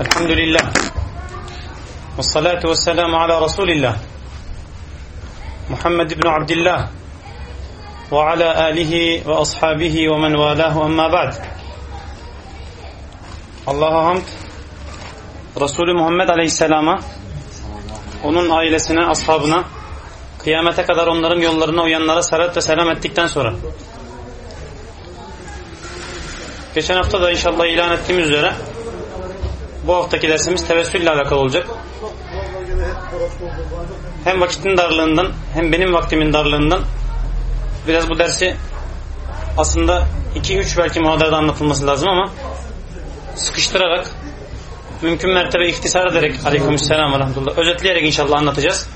Elhamdülillah. Ve salatu ve selamu ala Resulillah. Muhammed İbni Abdillah. Ve ala alihi ve ashabihi ve men valahu emma ba'd. Allah'a hamd. Resulü Muhammed Aleyhisselam'a, onun ailesine, ashabına, kıyamete kadar onların yollarına uyanlara salat ve selam ettikten sonra. Geçen hafta da inşallah ilan ettiğimiz üzere bu haftaki dersimiz tevessül ile alakalı olacak. Hem vakitin darlığından hem benim vaktimin darlığından biraz bu dersi aslında 2-3 belki muhadarada anlatılması lazım ama sıkıştırarak mümkün mertebe ihtisar ederek aleykümselam ve rahmetullah özetleyerek inşallah anlatacağız.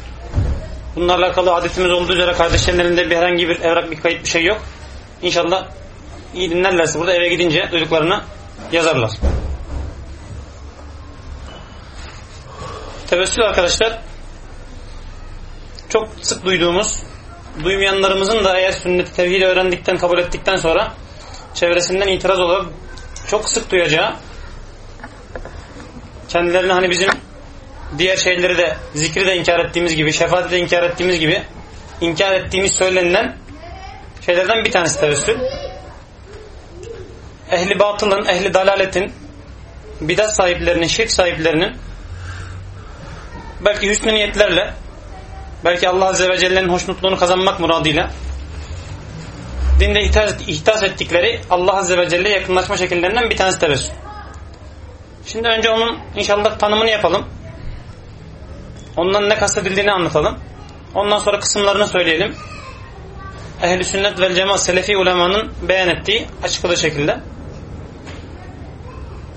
Bunlarla alakalı adetimiz olduğu üzere kardeşlerin elinde bir herhangi bir evrak bir kayıt bir şey yok. İnşallah iyi dinlerlerse burada eve gidince duyduklarını yazarlar. Tevessül arkadaşlar çok sık duyduğumuz duymayanlarımızın da eğer sünnet tevhid öğrendikten kabul ettikten sonra çevresinden itiraz olarak çok sık duyacağı kendilerine hani bizim diğer şeyleri de zikri de inkar ettiğimiz gibi şefaati de inkar ettiğimiz gibi inkar ettiğimiz söylenilen şeylerden bir tanesi tevessül. Ehli batılın, ehli dalaletin bidat sahiplerinin, şirk sahiplerinin belki hüsnü niyetlerle belki Allah Azze ve Celle'nin hoşnutluğunu kazanmak muradıyla dinde ihtas, ihtas ettikleri Allah Azze ve Celle'ye yakınlaşma şekillerinden bir tanesi tevessül. Şimdi önce onun inşallah tanımını yapalım. Ondan ne kastedildiğini anlatalım. Ondan sonra kısımlarını söyleyelim. Ehl-i sünnet vel cemaat selefi ulemanın beyan ettiği açıkladığı şekilde.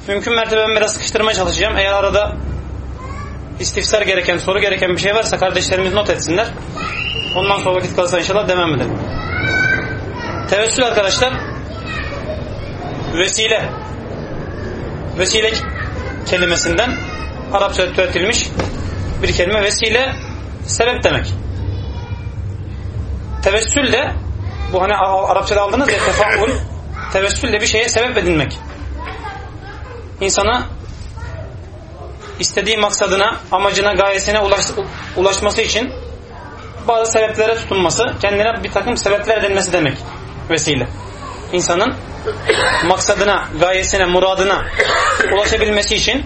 Mümkün mertebe ben biraz sıkıştırmaya çalışacağım. Eğer arada istifsar gereken, soru gereken bir şey varsa kardeşlerimiz not etsinler. Ondan sonra vakit kalırsa inşallah devam edelim. Tevessül arkadaşlar vesile vesile kelimesinden Arapça türetilmiş bir kelime vesile sebep demek. Tevessül de bu hani Arapçada aldınız ya tefaul tevessül de bir şeye sebep edinmek. İnsana istediği maksadına, amacına, gayesine ulaş, ulaşması için bazı sebeplere tutunması, kendine bir takım sebepler edinmesi demek vesile. İnsanın maksadına, gayesine, muradına ulaşabilmesi için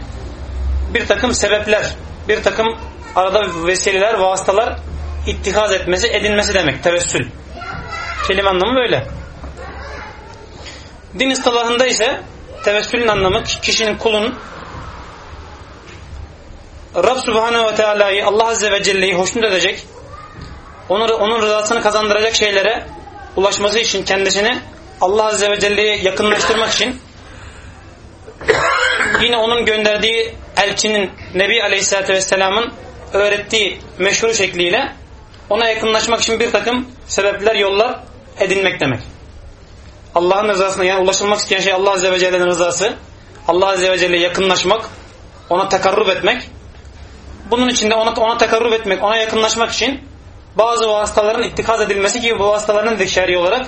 bir takım sebepler, bir takım arada vesileler, vasıtalar ittihaz etmesi, edinmesi demek. Tevessül. Kelime anlamı böyle. Din ıstılahında ise tevessülün anlamı kişinin kulun Rab Subhanahu ve Teala'yı Allah Azze ve Celle'yi hoşnut edecek onun, onun rızasını kazandıracak şeylere ulaşması için kendisini Allah Azze ve Celle'ye yakınlaştırmak için yine onun gönderdiği elçinin Nebi Aleyhisselatü Vesselam'ın öğrettiği meşhur şekliyle ona yakınlaşmak için bir takım sebepler, yollar edinmek demek. Allah'ın rızasına yani ulaşılmak isteyen şey Allah Azze ve Celle'nin rızası. Allah Azze ve Celle'ye yakınlaşmak, ona tekarrub etmek. Bunun için de ona, ona tekarrub etmek, ona yakınlaşmak için bazı vasıtaların ittikaz edilmesi gibi bu vasıtaların da şer'i olarak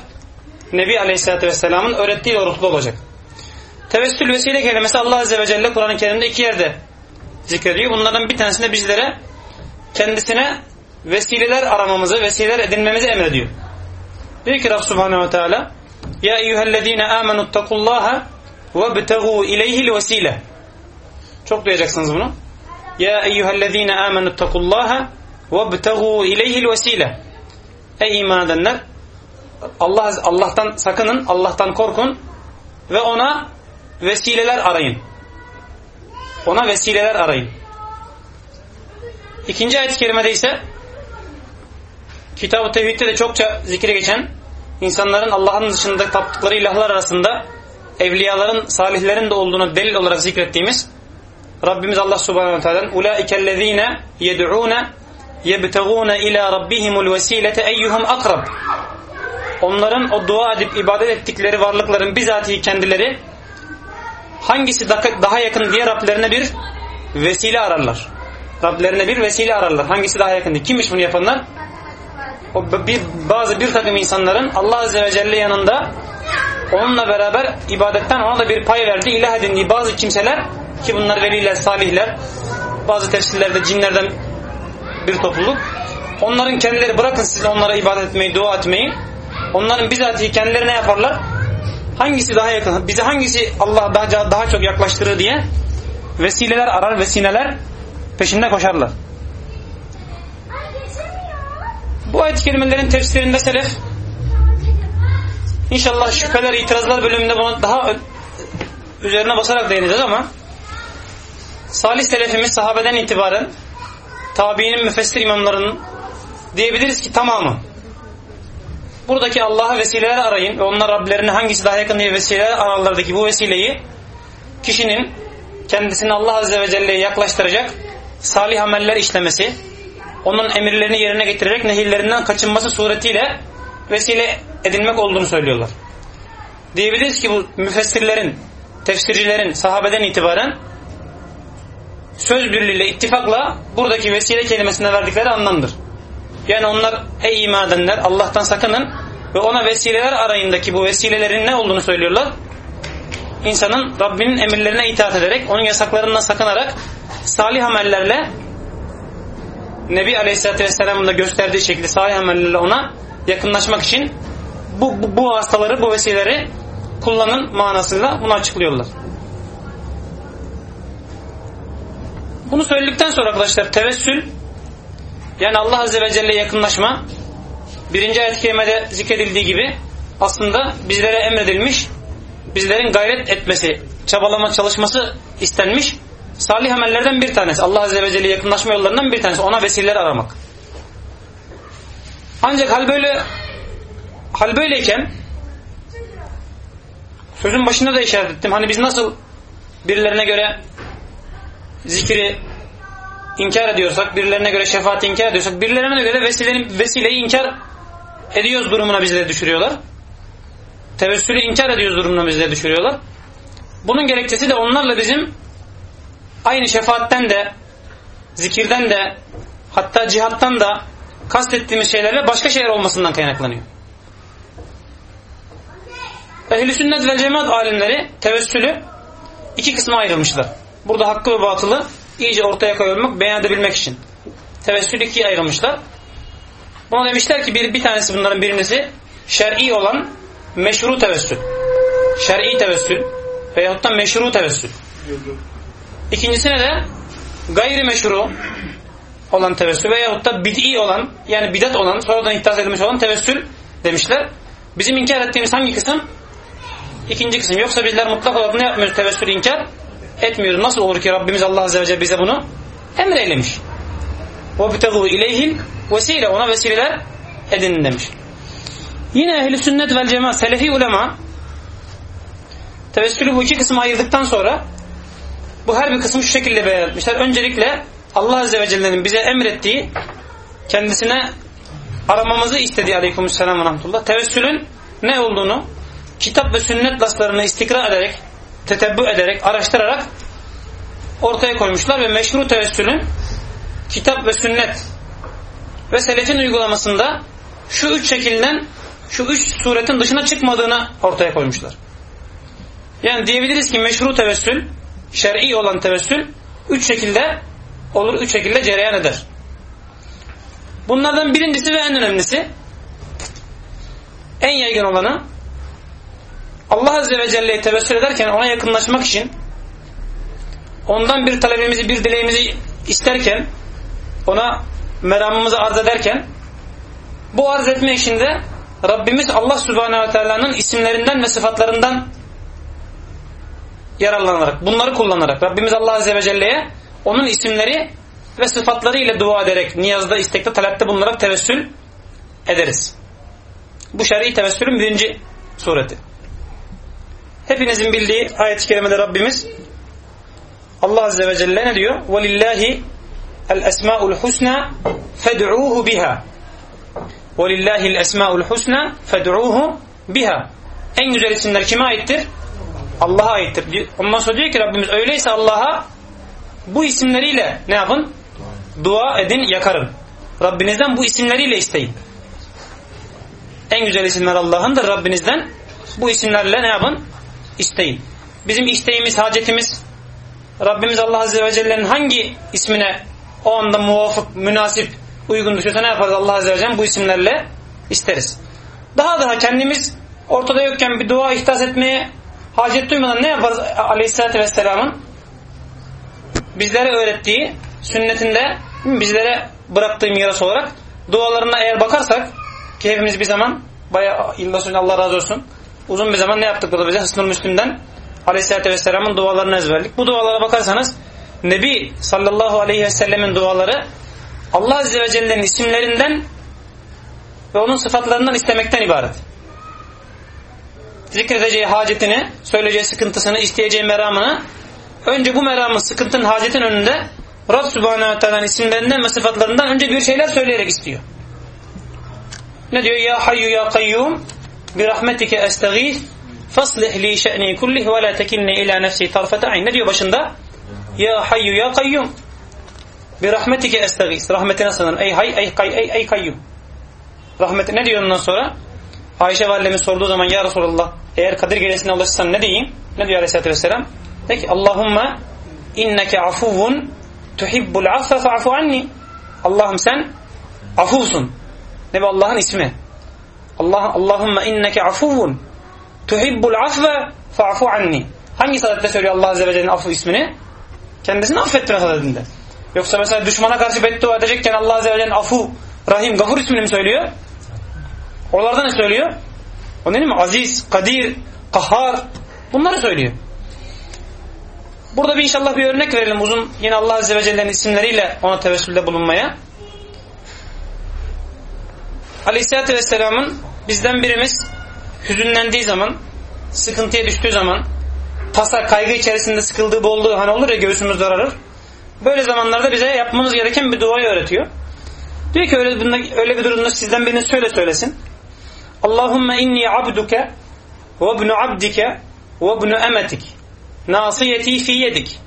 Nebi Aleyhisselatü Vesselam'ın öğrettiği doğrultuda olacak. Tevessül vesile kelimesi Allah Azze ve Celle Kur'an-ı Kerim'de iki yerde zikrediyor. Bunlardan bir tanesinde bizlere kendisine vesileler aramamızı, vesileler edinmemizi emrediyor. Diyor ki Rab Subhanahu ve Teala Ya eyyühellezine amenu takullaha vebtegû ileyhil vesile Çok duyacaksınız bunu. Ya eyyühellezine amenu takullaha vebtegû ileyhil vesile Ey iman edenler Allah Allah'tan sakının, Allah'tan korkun ve ona vesileler arayın. Ona vesileler arayın. İkinci ayet-i kerimede ise Kitab-ı Tevhid'de de çokça zikre geçen insanların Allah'ın dışında taptıkları ilahlar arasında evliyaların, salihlerin de olduğunu delil olarak zikrettiğimiz Rabbimiz Allah Subhanahu Teala'dan ulaikellezine yed'ûne yebtegûne ila rabbihimul vesilete eyyuhum akrab onların o dua edip ibadet ettikleri varlıkların bizatihi kendileri hangisi daha yakın diye Rablerine bir vesile ararlar. Rablerine bir vesile ararlar. Hangisi daha yakın diye. Kimmiş bunu yapanlar? O bir, bazı bir takım insanların Allah Azze ve Celle yanında onunla beraber ibadetten ona da bir pay verdiği, ilah edindiği bazı kimseler ki bunlar veliler, salihler, bazı tefsirlerde cinlerden bir topluluk. Onların kendileri bırakın siz onlara ibadet etmeyi, dua etmeyi. Onların bizatihi kendileri ne yaparlar? Hangisi daha yakın, bizi hangisi Allah daha, daha çok yaklaştırır diye vesileler arar, vesileler peşinde koşarlar. Bu ayet-i kerimelerin tefsirinde selef İnşallah şüpheler, itirazlar bölümünde bunu daha üzerine basarak değineceğiz ama salih selefimiz sahabeden itibaren tabiinin müfessir imamlarının diyebiliriz ki tamamı buradaki Allah'a vesileler arayın ve onlar Rablerine hangisi daha yakın diye vesileler aralarındaki bu vesileyi kişinin kendisini Allah Azze ve Celle'ye yaklaştıracak salih ameller işlemesi, onun emirlerini yerine getirerek nehirlerinden kaçınması suretiyle vesile edilmek olduğunu söylüyorlar. Diyebiliriz ki bu müfessirlerin, tefsircilerin sahabeden itibaren söz birliğiyle, ittifakla buradaki vesile kelimesine verdikleri anlamdır. Yani onlar ey iman edenler Allah'tan sakının ve ona vesileler arayındaki bu vesilelerin ne olduğunu söylüyorlar. İnsanın Rabbinin emirlerine itaat ederek, onun yasaklarından sakınarak salih amellerle Nebi Aleyhisselatü Vesselam'ın da gösterdiği şekilde salih amellerle ona yakınlaşmak için bu, bu, bu hastaları, bu vesileleri kullanın manasıyla bunu açıklıyorlar. Bunu söyledikten sonra arkadaşlar tevessül yani Allah Azze ve Celle yakınlaşma birinci ayet-i kerimede zikredildiği gibi aslında bizlere emredilmiş bizlerin gayret etmesi, çabalama çalışması istenmiş salih amellerden bir tanesi. Allah Azze ve Celle yakınlaşma yollarından bir tanesi. Ona vesileler aramak. Ancak hal böyle hal böyleyken sözün başında da işaret ettim. Hani biz nasıl birilerine göre zikri inkar ediyorsak, birilerine göre şefaati inkar ediyorsak, birilerine göre vesilenin, vesileyi inkar ediyoruz durumuna bizleri düşürüyorlar. Tevessülü inkar ediyoruz durumuna bizleri düşürüyorlar. Bunun gerekçesi de onlarla bizim aynı şefaatten de, zikirden de, hatta cihattan da kastettiğimiz şeylerle başka şeyler olmasından kaynaklanıyor. Ehl-i sünnet ve cemaat alimleri tevessülü iki kısma ayrılmışlar. Burada hakkı ve batılı iyice ortaya koyabilmek, beyan edebilmek için. Tevessülü ikiye ayrılmışlar. Buna demişler ki bir, bir tanesi bunların birincisi şer'i olan meşru tevessül. Şer'i tevessül veyahut da meşru tevessül. İkincisine de gayri meşru olan tevessül veyahut da bid'i olan yani bidat olan sonradan iddia edilmiş olan tevessül demişler. Bizim inkar ettiğimiz hangi kısım? İkinci kısım. Yoksa bizler mutlak olarak ne yapmıyoruz? Tevessülü inkar etmiyoruz. Nasıl olur ki Rabbimiz Allah Azze ve Celle bize bunu emreylemiş. وَبْتَغُوا اِلَيْهِ vesile ona vesileler edinin demiş. Yine ehli sünnet vel cemaat selefi ulema tevessülü bu iki kısma ayırdıktan sonra bu her bir kısmı şu şekilde beyan etmişler. Öncelikle Allah Azze ve Celle'nin bize emrettiği kendisine aramamızı istediği aleykümselam ve rahmetullah. Tevessülün ne olduğunu kitap ve sünnet laslarını istikra ederek, tetebbü ederek, araştırarak ortaya koymuşlar ve meşru tevessülün kitap ve sünnet ve selefin uygulamasında şu üç şekilden şu üç suretin dışına çıkmadığını ortaya koymuşlar. Yani diyebiliriz ki meşru tevessül, şer'i olan tevessül üç şekilde olur, üç şekilde cereyan eder. Bunlardan birincisi ve en önemlisi en yaygın olanı Allah Azze ve Celle'ye tevessül ederken ona yakınlaşmak için ondan bir talebimizi, bir dileğimizi isterken ona meramımızı arz ederken bu arz etme işinde Rabbimiz Allah Subhanahu ve Teala'nın isimlerinden ve sıfatlarından yararlanarak, bunları kullanarak Rabbimiz Allah Azze ve Celle'ye onun isimleri ve sıfatları ile dua ederek, niyazda, istekte, talepte bulunarak tevessül ederiz. Bu şer'i tevessülün birinci sureti. Hepinizin bildiği ayet-i kerimede Rabbimiz Allah Azze ve Celle ne diyor? وَلِلَّهِ الْاَسْمَاءُ الْحُسْنَى فَدْعُوهُ بِهَا وَلِلَّهِ الْاَسْمَاءُ الْحُسْنَى فَدْعُوهُ biha. En güzel isimler kime aittir? Allah'a aittir. Ondan sonra diyor ki Rabbimiz öyleyse Allah'a bu isimleriyle ne yapın? Dua edin, yakarın. Rabbinizden bu isimleriyle isteyin. En güzel isimler Allah'ındır Rabbinizden. Bu isimlerle ne yapın? İsteyin. Bizim isteğimiz, hacetimiz Rabbimiz Allah Azze ve Celle'nin hangi ismine o anda muvafık, münasip, uygun düşüyorsa ne yaparız Allah Azze ve Celle bu isimlerle isteriz. Daha daha kendimiz ortada yokken bir dua ihtas etmeye hacet duymadan ne yaparız Aleyhisselatü Vesselam'ın bizlere öğrettiği sünnetinde bizlere bıraktığı miras olarak dualarına eğer bakarsak ki hepimiz bir zaman bayağı yıllar sonra Allah razı olsun uzun bir zaman ne yaptık burada bize Hısnul Müslüm'den Aleyhisselatü Vesselam'ın dualarını ezberledik. Bu dualara bakarsanız Nebi sallallahu aleyhi ve sellemin duaları Allah Azze ve Celle'nin isimlerinden ve onun sıfatlarından istemekten ibaret. Zikredeceği hacetini, söyleyeceği sıkıntısını, isteyeceği meramını önce bu meramın, sıkıntının, hacetin önünde Rab Subhanahu Teala'nın isimlerinden ve sıfatlarından önce bir şeyler söyleyerek istiyor. Ne diyor? Ya hayyu ya kayyum bi rahmetike estağith faslih li şe'ni kullih ve la tekilni ila nefsi tarfete ayn. Ne diyor başında? Ya hayyu ya kayyum bi rahmetike estağith. Rahmetine sığınırım. Ey hay, ey, kay, ey, ey kayyum. Rahmeti ne diyor ondan sonra? Ayşe validemiz sorduğu zaman ya Resulallah eğer Kadir gecesine ulaşırsan ne diyeyim? Ne diyor Aleyhisselatü Vesselam? De ki Allahümme inneke afuvun tuhibbul affe fa'fu anni. Allah'ım sen afuvsun. Ne bu Allah'ın ismi? Allah Allahümme inneke afuvun tuhibbul affe fa'fu anni. Hangi sadette söylüyor Allah Azze ve Celle'nin affı ismini? Kendisini affettirme sadetinde. Yoksa mesela düşmana karşı beddua edecekken Allah Azze ve Celle'nin afu, rahim, gafur ismini mi söylüyor? Oralarda ne söylüyor? O ne mi? Aziz, kadir, kahhar. Bunları söylüyor. Burada bir inşallah bir örnek verelim uzun yine Allah Azze ve Celle'nin isimleriyle ona tevessülde bulunmaya. Aleyhisselatü Vesselam'ın bizden birimiz hüzünlendiği zaman, sıkıntıya düştüğü zaman, tasa, kaygı içerisinde sıkıldığı, bolduğu hani olur ya göğsümüz dararır. Böyle zamanlarda bize yapmamız gereken bir duayı öğretiyor. Diyor ki öyle, öyle bir durumda sizden biriniz şöyle söylesin. Allahümme inni abduke ve ibnu abdike ve ibnu emetik nasiyeti fi yedik.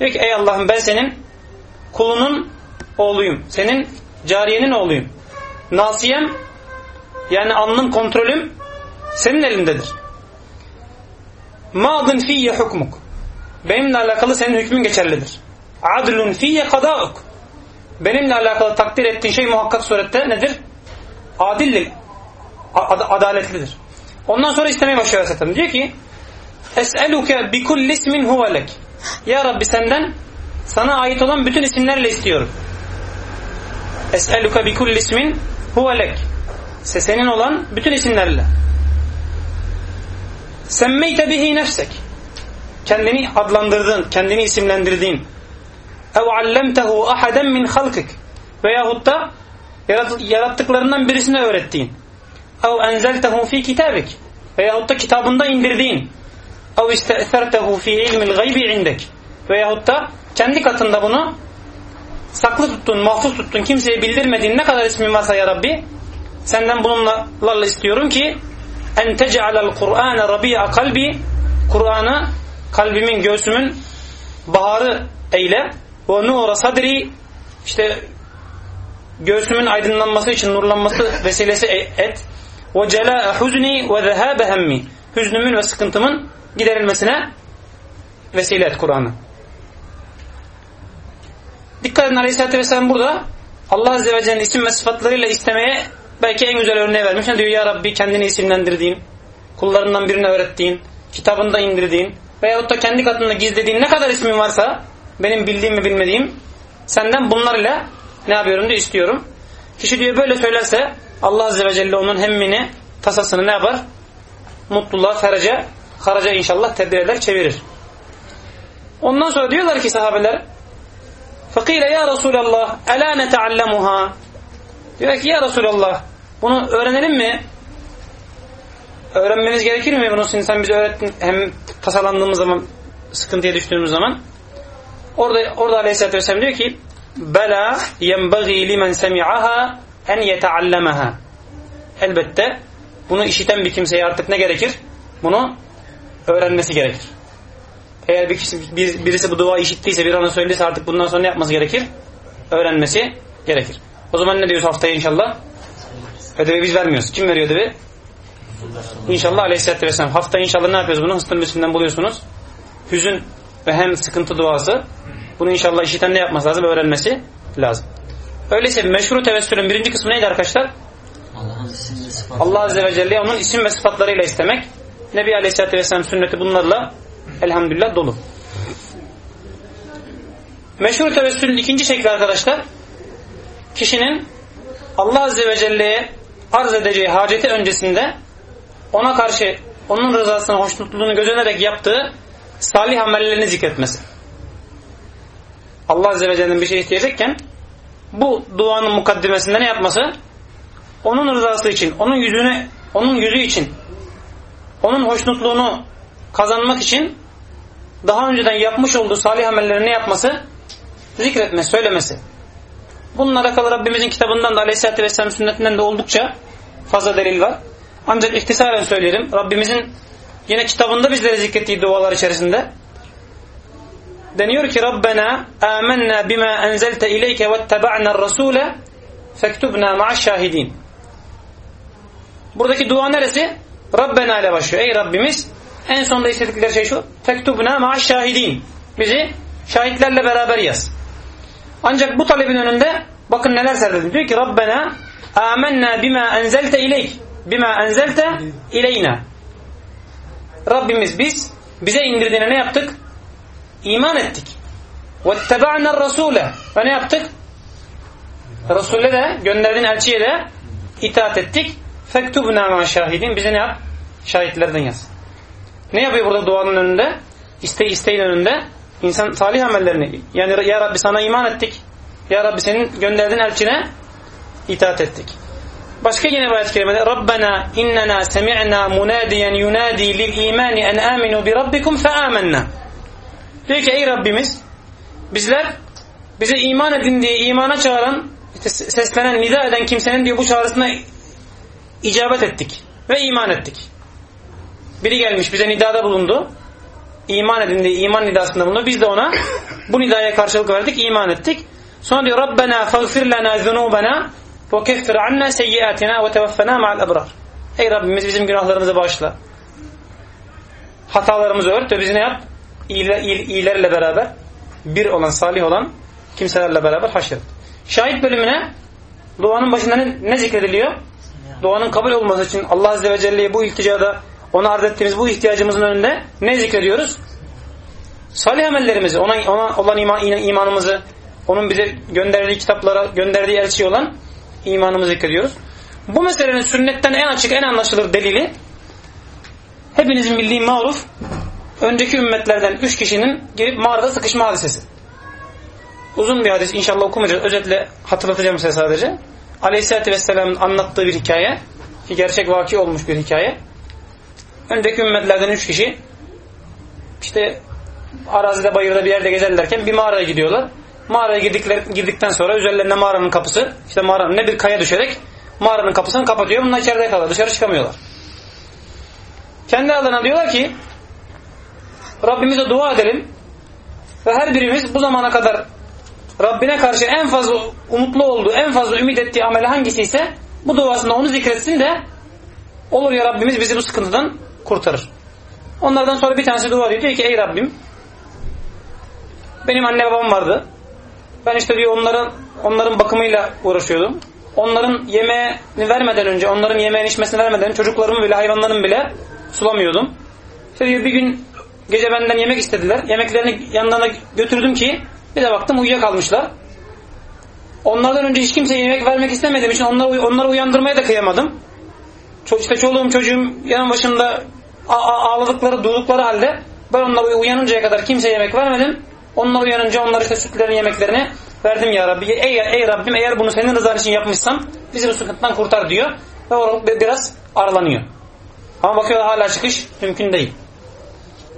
Diyor ki ey Allah'ım ben senin kulunun oğluyum. Senin cariyenin oğluyum. Nasiyem yani alnım kontrolüm senin elindedir. Madın fiyye hukmuk. Benimle alakalı senin hükmün geçerlidir. Adlun fiyye kadauk. Benimle alakalı takdir ettiğin şey muhakkak surette nedir? Adildir. Ad adaletlidir. Ondan sonra istemeye başlıyor Aleyhisselam. Diyor ki Es'eluke bi kulli ismin huvelek. Ya Rabbi senden sana ait olan bütün isimlerle istiyorum. Es'eluke bi kulli ismin huvelek. Senin olan bütün isimlerle. Semmeyte bihi nefsek. Kendini adlandırdığın, kendini isimlendirdiğin. Ev allemtehu ahaden min halkik. Veyahut da yarattıklarından birisine öğrettiğin. Ev enzeltehu fi kitabik. Veyahut da kitabında indirdiğin. Ev iste'sertehu fi ilmil gaybi indek. Veyahut da kendi katında bunu saklı tuttun, mahfuz tuttun, kimseye bildirmediğin ne kadar ismin varsa ya Rabbi senden bununla istiyorum ki en tec'alel Kur'ane rabi'a kalbi Kur'an'ı kalbimin, göğsümün baharı eyle ve nura sadri işte göğsümün aydınlanması için nurlanması vesilesi et ve celâ'e huzni ve zehâbe hemmi hüznümün ve sıkıntımın giderilmesine vesile et Kur'an'ı. Dikkat edin Aleyhisselatü Vesselam burada Allah Azze ve Celle'nin isim ve sıfatlarıyla istemeye belki en güzel örneği vermiş. Ne diyor ya Rabbi kendini isimlendirdiğin, kullarından birine öğrettiğin, kitabında indirdiğin veyahut da kendi katında gizlediğin ne kadar ismin varsa benim bildiğim ve bilmediğim senden bunlarla ne yapıyorum diye istiyorum. Kişi diyor böyle söylerse Allah Azze ve Celle onun hemmini, tasasını ne yapar? Mutluluğa, feraca, haraca inşallah tedbir eder, çevirir. Ondan sonra diyorlar ki sahabeler Fakile ya Resulallah Ela neteallemuha Diyor ki ya Resulallah bunu öğrenelim mi? Öğrenmemiz gerekir mi bunu sen bize öğrettin hem tasalandığımız zaman sıkıntıya düştüğümüz zaman orada orada Aleyhisselatü Vesselam diyor ki bela yenbagi limen semi'aha en yeteallemaha elbette bunu işiten bir kimseye artık ne gerekir? Bunu öğrenmesi gerekir. Eğer bir kişi, bir, birisi bu dua işittiyse bir ana söylediyse artık bundan sonra ne yapması gerekir? Öğrenmesi gerekir. O zaman ne diyoruz haftaya inşallah? Ödevi biz vermiyoruz. Kim veriyor ödevi? İnşallah Aleyhisselatü Vesselam. Hafta inşallah ne yapıyoruz bunu? Hıstın Müslim'den buluyorsunuz. Hüzün ve hem sıkıntı duası. Bunu inşallah işiten ne yapması lazım? Öğrenmesi lazım. Öyleyse meşru tevessülün birinci kısmı neydi arkadaşlar? Allah Azze ve Celle onun isim ve sıfatlarıyla istemek. Nebi Aleyhisselatü Vesselam sünneti bunlarla elhamdülillah dolu. Meşhur tevessülün ikinci şekli arkadaşlar kişinin Allah Azze ve Celle'ye arz edeceği haceti öncesinde ona karşı onun rızasını, hoşnutluğunu gözenerek yaptığı salih amellerini zikretmesi. Allah Azze ve Celle'nin bir şey isteyecekken bu duanın mukaddimesinde ne yapması? Onun rızası için, onun yüzüne, onun yüzü için, onun hoşnutluğunu kazanmak için daha önceden yapmış olduğu salih amellerini yapması? Zikretmesi, söylemesi. Bununla alakalı Rabbimizin kitabından da Aleyhisselatü Vesselam sünnetinden de oldukça fazla delil var. Ancak ihtisaren söyleyelim. Rabbimizin yine kitabında bizlere zikrettiği dualar içerisinde deniyor ki Rabbena amennâ bima enzelte ileyke vetteba'na rasûle fektubna ma'a şahidin. Buradaki dua neresi? Rabbena ile başlıyor. Ey Rabbimiz en sonda istedikleri şey şu. Fektubna ma'a şahidin. Bizi şahitlerle beraber yaz. Ancak bu talebin önünde bakın neler serdedi. Diyor ki Rabbena amennâ bima enzelte ileyk. Bima enzelte ileyna. Rabbimiz biz bize indirdiğine ne yaptık? İman ettik. وَاتَّبَعْنَا الرَّسُولَ Ve ne yaptık? Resul'e de gönderdiğin elçiye de itaat ettik. فَكْتُبْنَا مَا şahidin Bize ne yap? Şahitlerden yaz. Ne yapıyor burada duanın önünde? İsteği isteğin önünde. İnsan salih amellerini. Yani ya Rabbi sana iman ettik. Ya Rabbi senin gönderdiğin elçine itaat ettik. Başka yine bir ayet kerimede Rabbena innena semi'na munadiyen yunadi lil imani en aminu bi rabbikum fe amennâ. Diyor ki ey Rabbimiz bizler bize iman edin diye imana çağıran seslenen, nida eden kimsenin diyor bu çağrısına icabet ettik ve iman ettik. Biri gelmiş bize nidada bulundu. İman edin diye iman nidasında bulundu. Biz de ona bu nidaya karşılık verdik, iman ettik. Sonra diyor Rabbena faghfir lana zunubana ve keffir anna seyyiatina ve tevaffena ma'al ebrar. Ey Rabbimiz bizim günahlarımızı bağışla. Hatalarımızı ört ve bizi ne yap? iyilerle beraber bir olan, salih olan kimselerle beraber haşret. Şahit bölümüne duanın başında ne, ne zikrediliyor? Duanın kabul olması için Allah Azze ve Celle'ye bu ilticada ona arz ettiğimiz bu ihtiyacımızın önünde ne zikrediyoruz? Salih amellerimizi, ona, ona olan iman, imanımızı, onun bize gönderdiği kitaplara, gönderdiği elçi olan imanımızı zikrediyoruz. Bu meselenin sünnetten en açık, en anlaşılır delili hepinizin bildiği maruf önceki ümmetlerden üç kişinin girip mağarada sıkışma hadisesi. Uzun bir hadis inşallah okumayacağız. Özetle hatırlatacağım size sadece. Aleyhisselatü Vesselam'ın anlattığı bir hikaye. Ki gerçek vaki olmuş bir hikaye. Önceki ümmetlerden üç kişi işte arazide bayırda bir yerde gezerlerken bir mağaraya gidiyorlar. Mağaraya girdikler, girdikten sonra üzerlerine mağaranın kapısı işte mağaranın ne bir kaya düşerek mağaranın kapısını kapatıyor. Bunlar içeride kalıyor. Dışarı çıkamıyorlar. Kendi adına diyorlar ki Rabbimize dua edelim ve her birimiz bu zamana kadar Rabbine karşı en fazla umutlu olduğu, en fazla ümit ettiği ameli hangisi ise bu duasında onu zikretsin de olur ya Rabbimiz bizi bu sıkıntıdan kurtarır. Onlardan sonra bir tanesi dua ediyor. Diyor ki ey Rabbim benim anne babam vardı. Ben işte diyor onların onların bakımıyla uğraşıyordum. Onların yemeğini vermeden önce, onların yemeğini içmesini vermeden çocuklarımı bile, hayvanlarımı bile sulamıyordum. İşte diyor bir gün Gece benden yemek istediler. Yemeklerini yanlarına götürdüm ki bir de baktım uyuyakalmışlar. Onlardan önce hiç kimseye yemek vermek istemediğim için onları, onları uyandırmaya da kıyamadım. Ço işte çoluğum çocuğum yanın başında ağladıkları, durdukları halde ben onları uyanıncaya kadar kimseye yemek vermedim. Onlar uyanınca onlara işte sütlerini, yemeklerini verdim ya Rabbi. Ey, ey Rabbim eğer bunu senin rızan için yapmışsam bizi bu sıkıntıdan kurtar diyor. Ve biraz aralanıyor. Ama bakıyor hala çıkış mümkün değil.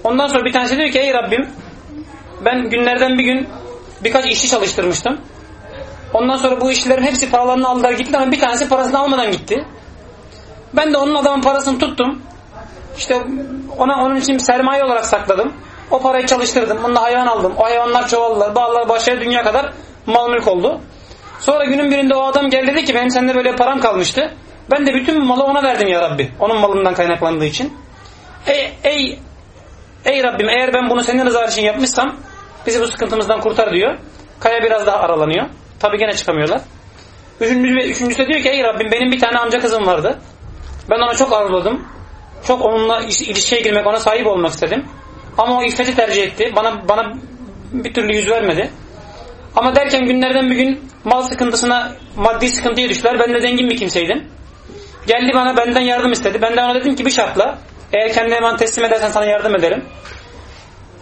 Ondan sonra bir tanesi diyor ki ey Rabbim ben günlerden bir gün birkaç işçi çalıştırmıştım. Ondan sonra bu işçilerin hepsi paralarını aldılar gitti ama bir tanesi parasını almadan gitti. Ben de onun adamın parasını tuttum. İşte ona onun için sermaye olarak sakladım. O parayı çalıştırdım. Bununla hayvan aldım. O hayvanlar çoğaldılar. Bağlar başladı dünya kadar mal mülk oldu. Sonra günün birinde o adam geldi dedi ki benim sende böyle param kalmıştı. Ben de bütün malı ona verdim ya Rabbi. Onun malından kaynaklandığı için. Ey, ey Ey Rabbim eğer ben bunu senin rızan için yapmışsam bizi bu sıkıntımızdan kurtar diyor. Kaya biraz daha aralanıyor. Tabi gene çıkamıyorlar. Üçüncüsü, üçüncüsü diyor ki ey Rabbim benim bir tane amca kızım vardı. Ben ona çok arzuladım. Çok onunla ilişkiye girmek, ona sahip olmak istedim. Ama o iffeti tercih etti. Bana bana bir türlü yüz vermedi. Ama derken günlerden bir gün mal sıkıntısına, maddi sıkıntıya düştüler. Ben de zengin bir kimseydim. Geldi bana benden yardım istedi. Ben de ona dedim ki bir şartla. Eğer kendini hemen teslim edersen sana yardım ederim.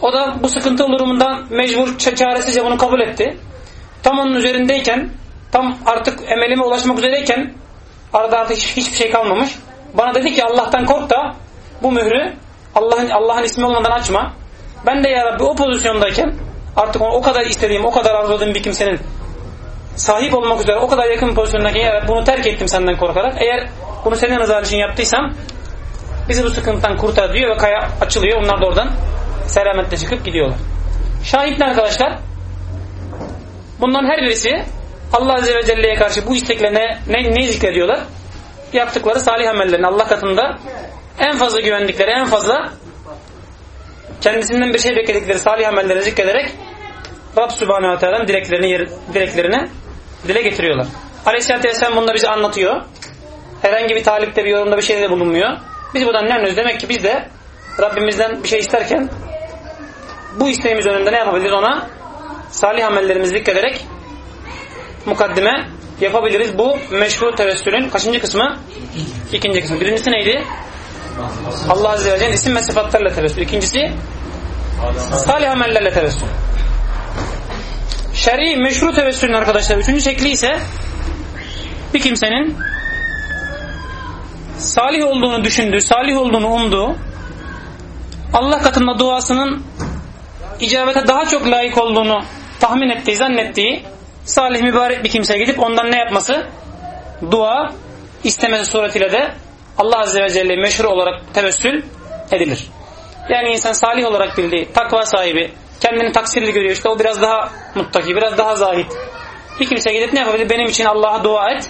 O da bu sıkıntı durumundan mecbur çaresizce bunu kabul etti. Tam onun üzerindeyken, tam artık emelime ulaşmak üzereyken arada artık hiçbir şey kalmamış. Bana dedi ki Allah'tan kork da bu mührü Allah'ın Allah'ın ismi olmadan açma. Ben de ya Rabbi o pozisyondayken artık o kadar istediğim, o kadar arzuladığım bir kimsenin sahip olmak üzere o kadar yakın pozisyondayken ya Rabbi bunu terk ettim senden korkarak. Eğer bunu senin rızan için yaptıysam bizi bu sıkıntıdan kurtar diyor ve kaya açılıyor. Onlar da oradan selametle çıkıp gidiyorlar. Şahit ne arkadaşlar? Bunların her birisi Allah Azze ve Celle'ye karşı bu istekle ne, ne, ne zikrediyorlar? Yaptıkları salih amellerini Allah katında en fazla güvendikleri, en fazla kendisinden bir şey bekledikleri salih amelleri zikrederek Rab Subhanahu ve Teala'nın dileklerini, dileklerini dile getiriyorlar. Aleyhisselatü Vesselam bunları bize anlatıyor. Herhangi bir talipte bir yorumda bir şeyde bulunmuyor. Biz buradan ne anlıyoruz? Demek ki biz de Rabbimizden bir şey isterken bu isteğimiz önünde ne yapabiliriz ona? Salih amellerimizi zikrederek mukaddime yapabiliriz. Bu meşru tevessülün kaçıncı kısmı? İkinci kısmı. Birincisi neydi? Allah Azze ve Celle'nin isim ve sıfatlarla tevessül. İkincisi salih amellerle tevessül. Şer'i meşru tevessülün arkadaşlar üçüncü şekli ise bir kimsenin salih olduğunu düşündüğü, salih olduğunu umduğu Allah katında duasının icabete daha çok layık olduğunu tahmin ettiği, zannettiği salih mübarek bir kimseye gidip ondan ne yapması? Dua istemesi suretiyle de Allah Azze ve Celle meşhur olarak tevessül edilir. Yani insan salih olarak bildiği, takva sahibi, kendini taksirli görüyor. İşte o biraz daha muttaki, biraz daha zahit. Bir kimse gidip ne yapabilir? Benim için Allah'a dua et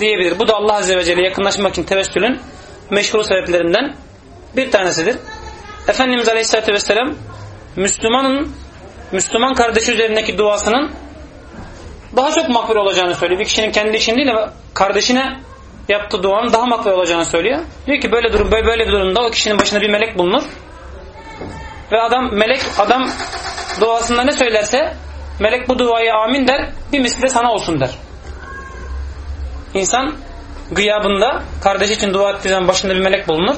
diyebilir. Bu da Allah Azze ve Celle'ye yakınlaşmak için tevessülün meşhur sebeplerinden bir tanesidir. Efendimiz Aleyhisselatü Vesselam Müslümanın Müslüman kardeşi üzerindeki duasının daha çok makbul olacağını söylüyor. Bir kişinin kendi için değil ama kardeşine yaptığı duanın daha makbul olacağını söylüyor. Diyor ki böyle durum böyle, böyle bir durumda o kişinin başında bir melek bulunur. Ve adam melek adam duasında ne söylerse melek bu duayı amin der bir misli de sana olsun der. İnsan gıyabında kardeşi için dua ettiği zaman başında bir melek bulunur.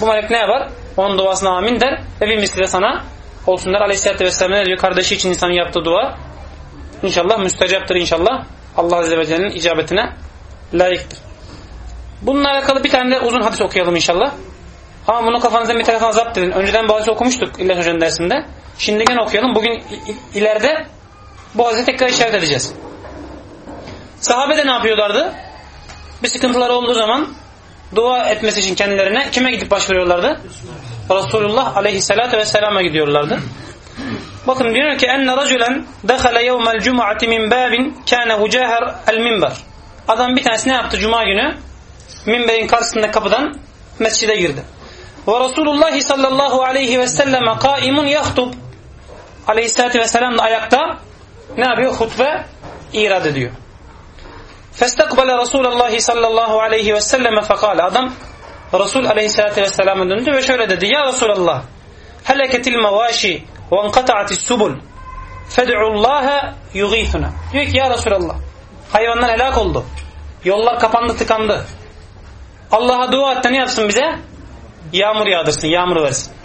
Bu melek ne yapar? Onun duasına amin der ve bir misli de sana olsun der. Aleyhisselatü Vesselam ne diyor? Kardeşi için insanın yaptığı dua inşallah müstecaptır inşallah. Allah Azze ve Celle'nin icabetine layıktır. Bununla alakalı bir tane de uzun hadis okuyalım inşallah. Ama bunu kafanızda bir telefona zapt edin. Önceden bu okumuştuk İlyas Hoca'nın dersinde. Şimdi gene okuyalım. Bugün ileride bu hadisi tekrar işaret edeceğiz. Sahabe de ne yapıyorlardı? Bir sıkıntılar olduğu zaman dua etmesi için kendilerine kime gidip başvuruyorlardı? Resulullah aleyhissalatu vesselama gidiyorlardı. Bakın diyor ki enne raculen dehale yevmel cum'ati min babin kâne hucâher el minber. Adam bir tanesi ne yaptı cuma günü? Minberin karşısında kapıdan mescide girdi. Ve Resulullah sallallahu aleyhi ve selleme kaimun yahtub. Aleyhissalatü vesselam da ayakta ne yapıyor? Hutbe irad ediyor. Festakbale Resulullah sallallahu aleyhi ve selleme fekale. Adam Resul aleyhissalatü vesselam'a döndü ve şöyle dedi. Ya Resulallah heleketil mevaşi ve enkata'atis subul fed'ullaha yugîthuna. Diyor ki ya Resulallah hayvanlar helak oldu. Yollar kapandı tıkandı. Allah'a dua et de ne yapsın bize? Yağmur yağdırsın, yağmur versin.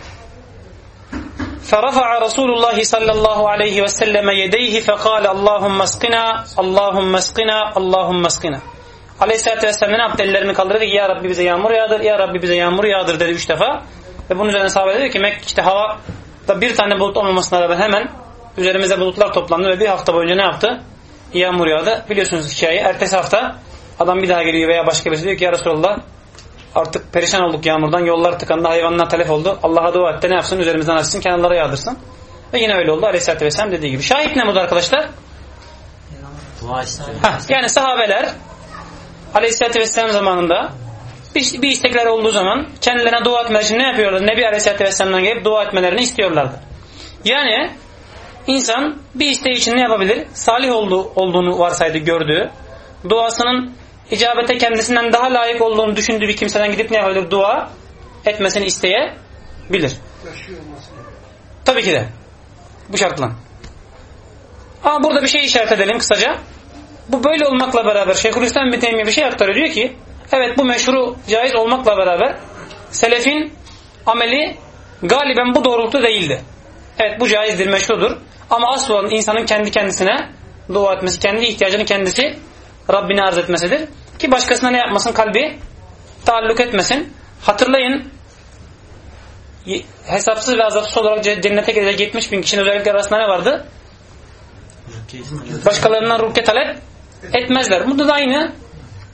فرفع رسول الله صلى الله عليه وسلم يديه فقال اللهم اسقنا اللهم اسقنا اللهم اسقنا Aleyhisselatü Vesselam ne yaptı? Ellerini kaldırdı ki Ya Rabbi bize yağmur yağdır, Ya Rabbi bize yağmur yağdır dedi üç defa. Ve bunun üzerine sahabe dedi ki Mek işte hava da bir tane bulut olmamasına rağmen hemen üzerimize bulutlar toplandı ve bir hafta boyunca ne yaptı? Yağmur yağdı. Biliyorsunuz hikayeyi. Ertesi hafta adam bir daha geliyor veya başka birisi diyor ki Ya Resulallah artık perişan olduk yağmurdan. Yollar tıkandı, hayvanlar telef oldu. Allah'a dua et de ne yapsın? Üzerimizden açsın, kenarlara yağdırsın. Ve yine öyle oldu. Aleyhisselatü Vesselam dediği gibi. Şahit ne bu arkadaşlar? Dua. Heh, yani sahabeler Aleyhisselatü Vesselam zamanında bir, bir istekleri olduğu zaman kendilerine dua etmeleri için ne yapıyorlar? Nebi Aleyhisselatü Vesselam'dan gelip dua etmelerini istiyorlardı. Yani insan bir isteği için ne yapabilir? Salih olduğu, olduğunu varsaydı gördüğü, duasının icabete kendisinden daha layık olduğunu düşündüğü bir kimseden gidip ne yapabilir? Dua etmesini isteyebilir. Tabii ki de. Bu şartla. Ama burada bir şey işaret edelim kısaca. Bu böyle olmakla beraber Şeyhülislam bin Teymiye bir şey aktarıyor. Diyor ki evet bu meşru caiz olmakla beraber selefin ameli galiben bu doğrultu değildi. Evet bu caizdir, meşrudur. Ama asıl olan insanın kendi kendisine dua etmesi, kendi ihtiyacını kendisi Rabbine arz etmesidir. Ki başkasına ne yapmasın? Kalbi taalluk etmesin. Hatırlayın hesapsız ve azapsız olarak cennete girecek 70 bin kişinin özellikle arasında ne vardı? Başkalarından rukiye talep etmezler. Bu da aynı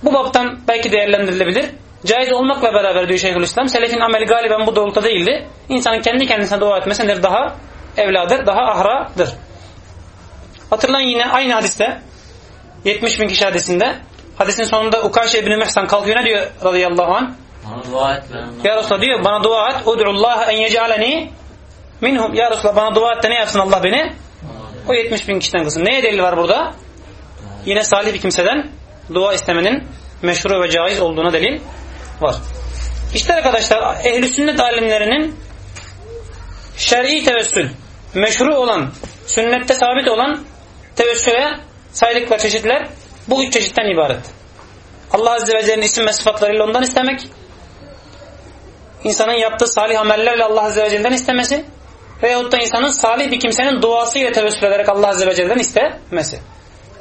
bu baptan belki değerlendirilebilir. Caiz olmakla beraber diyor Şeyhülislam, selefin ameli galiben bu doğrultuda değildi. İnsanın kendi kendisine dua etmesi daha evladır, daha ahradır. Hatırlayın yine aynı hadiste 70 bin kişi hadisinde hadisin sonunda Ukaş İbni Mehsan kalkıyor ne diyor radıyallahu anh? Bana dua et. Ben ya Resulallah diyor bana dua et. Ud'ullah en yec'aleni minhum. Ya Resulallah bana dua et de ne yapsın Allah beni? O 70 bin kişiden kılsın. Neye delil var burada? Yine salih bir kimseden dua istemenin meşru ve caiz olduğuna delil var. İşte arkadaşlar ehl sünnet alimlerinin şer'i tevessül meşru olan, sünnette sabit olan tevessüle saydıkları çeşitler bu üç çeşitten ibaret. Allah Azze ve Celle'nin isim ve sıfatlarıyla ondan istemek, insanın yaptığı salih amellerle Allah Azze ve Celle'den istemesi veyahut da insanın salih bir kimsenin duasıyla tevessül ederek Allah Azze ve Celle'den istemesi.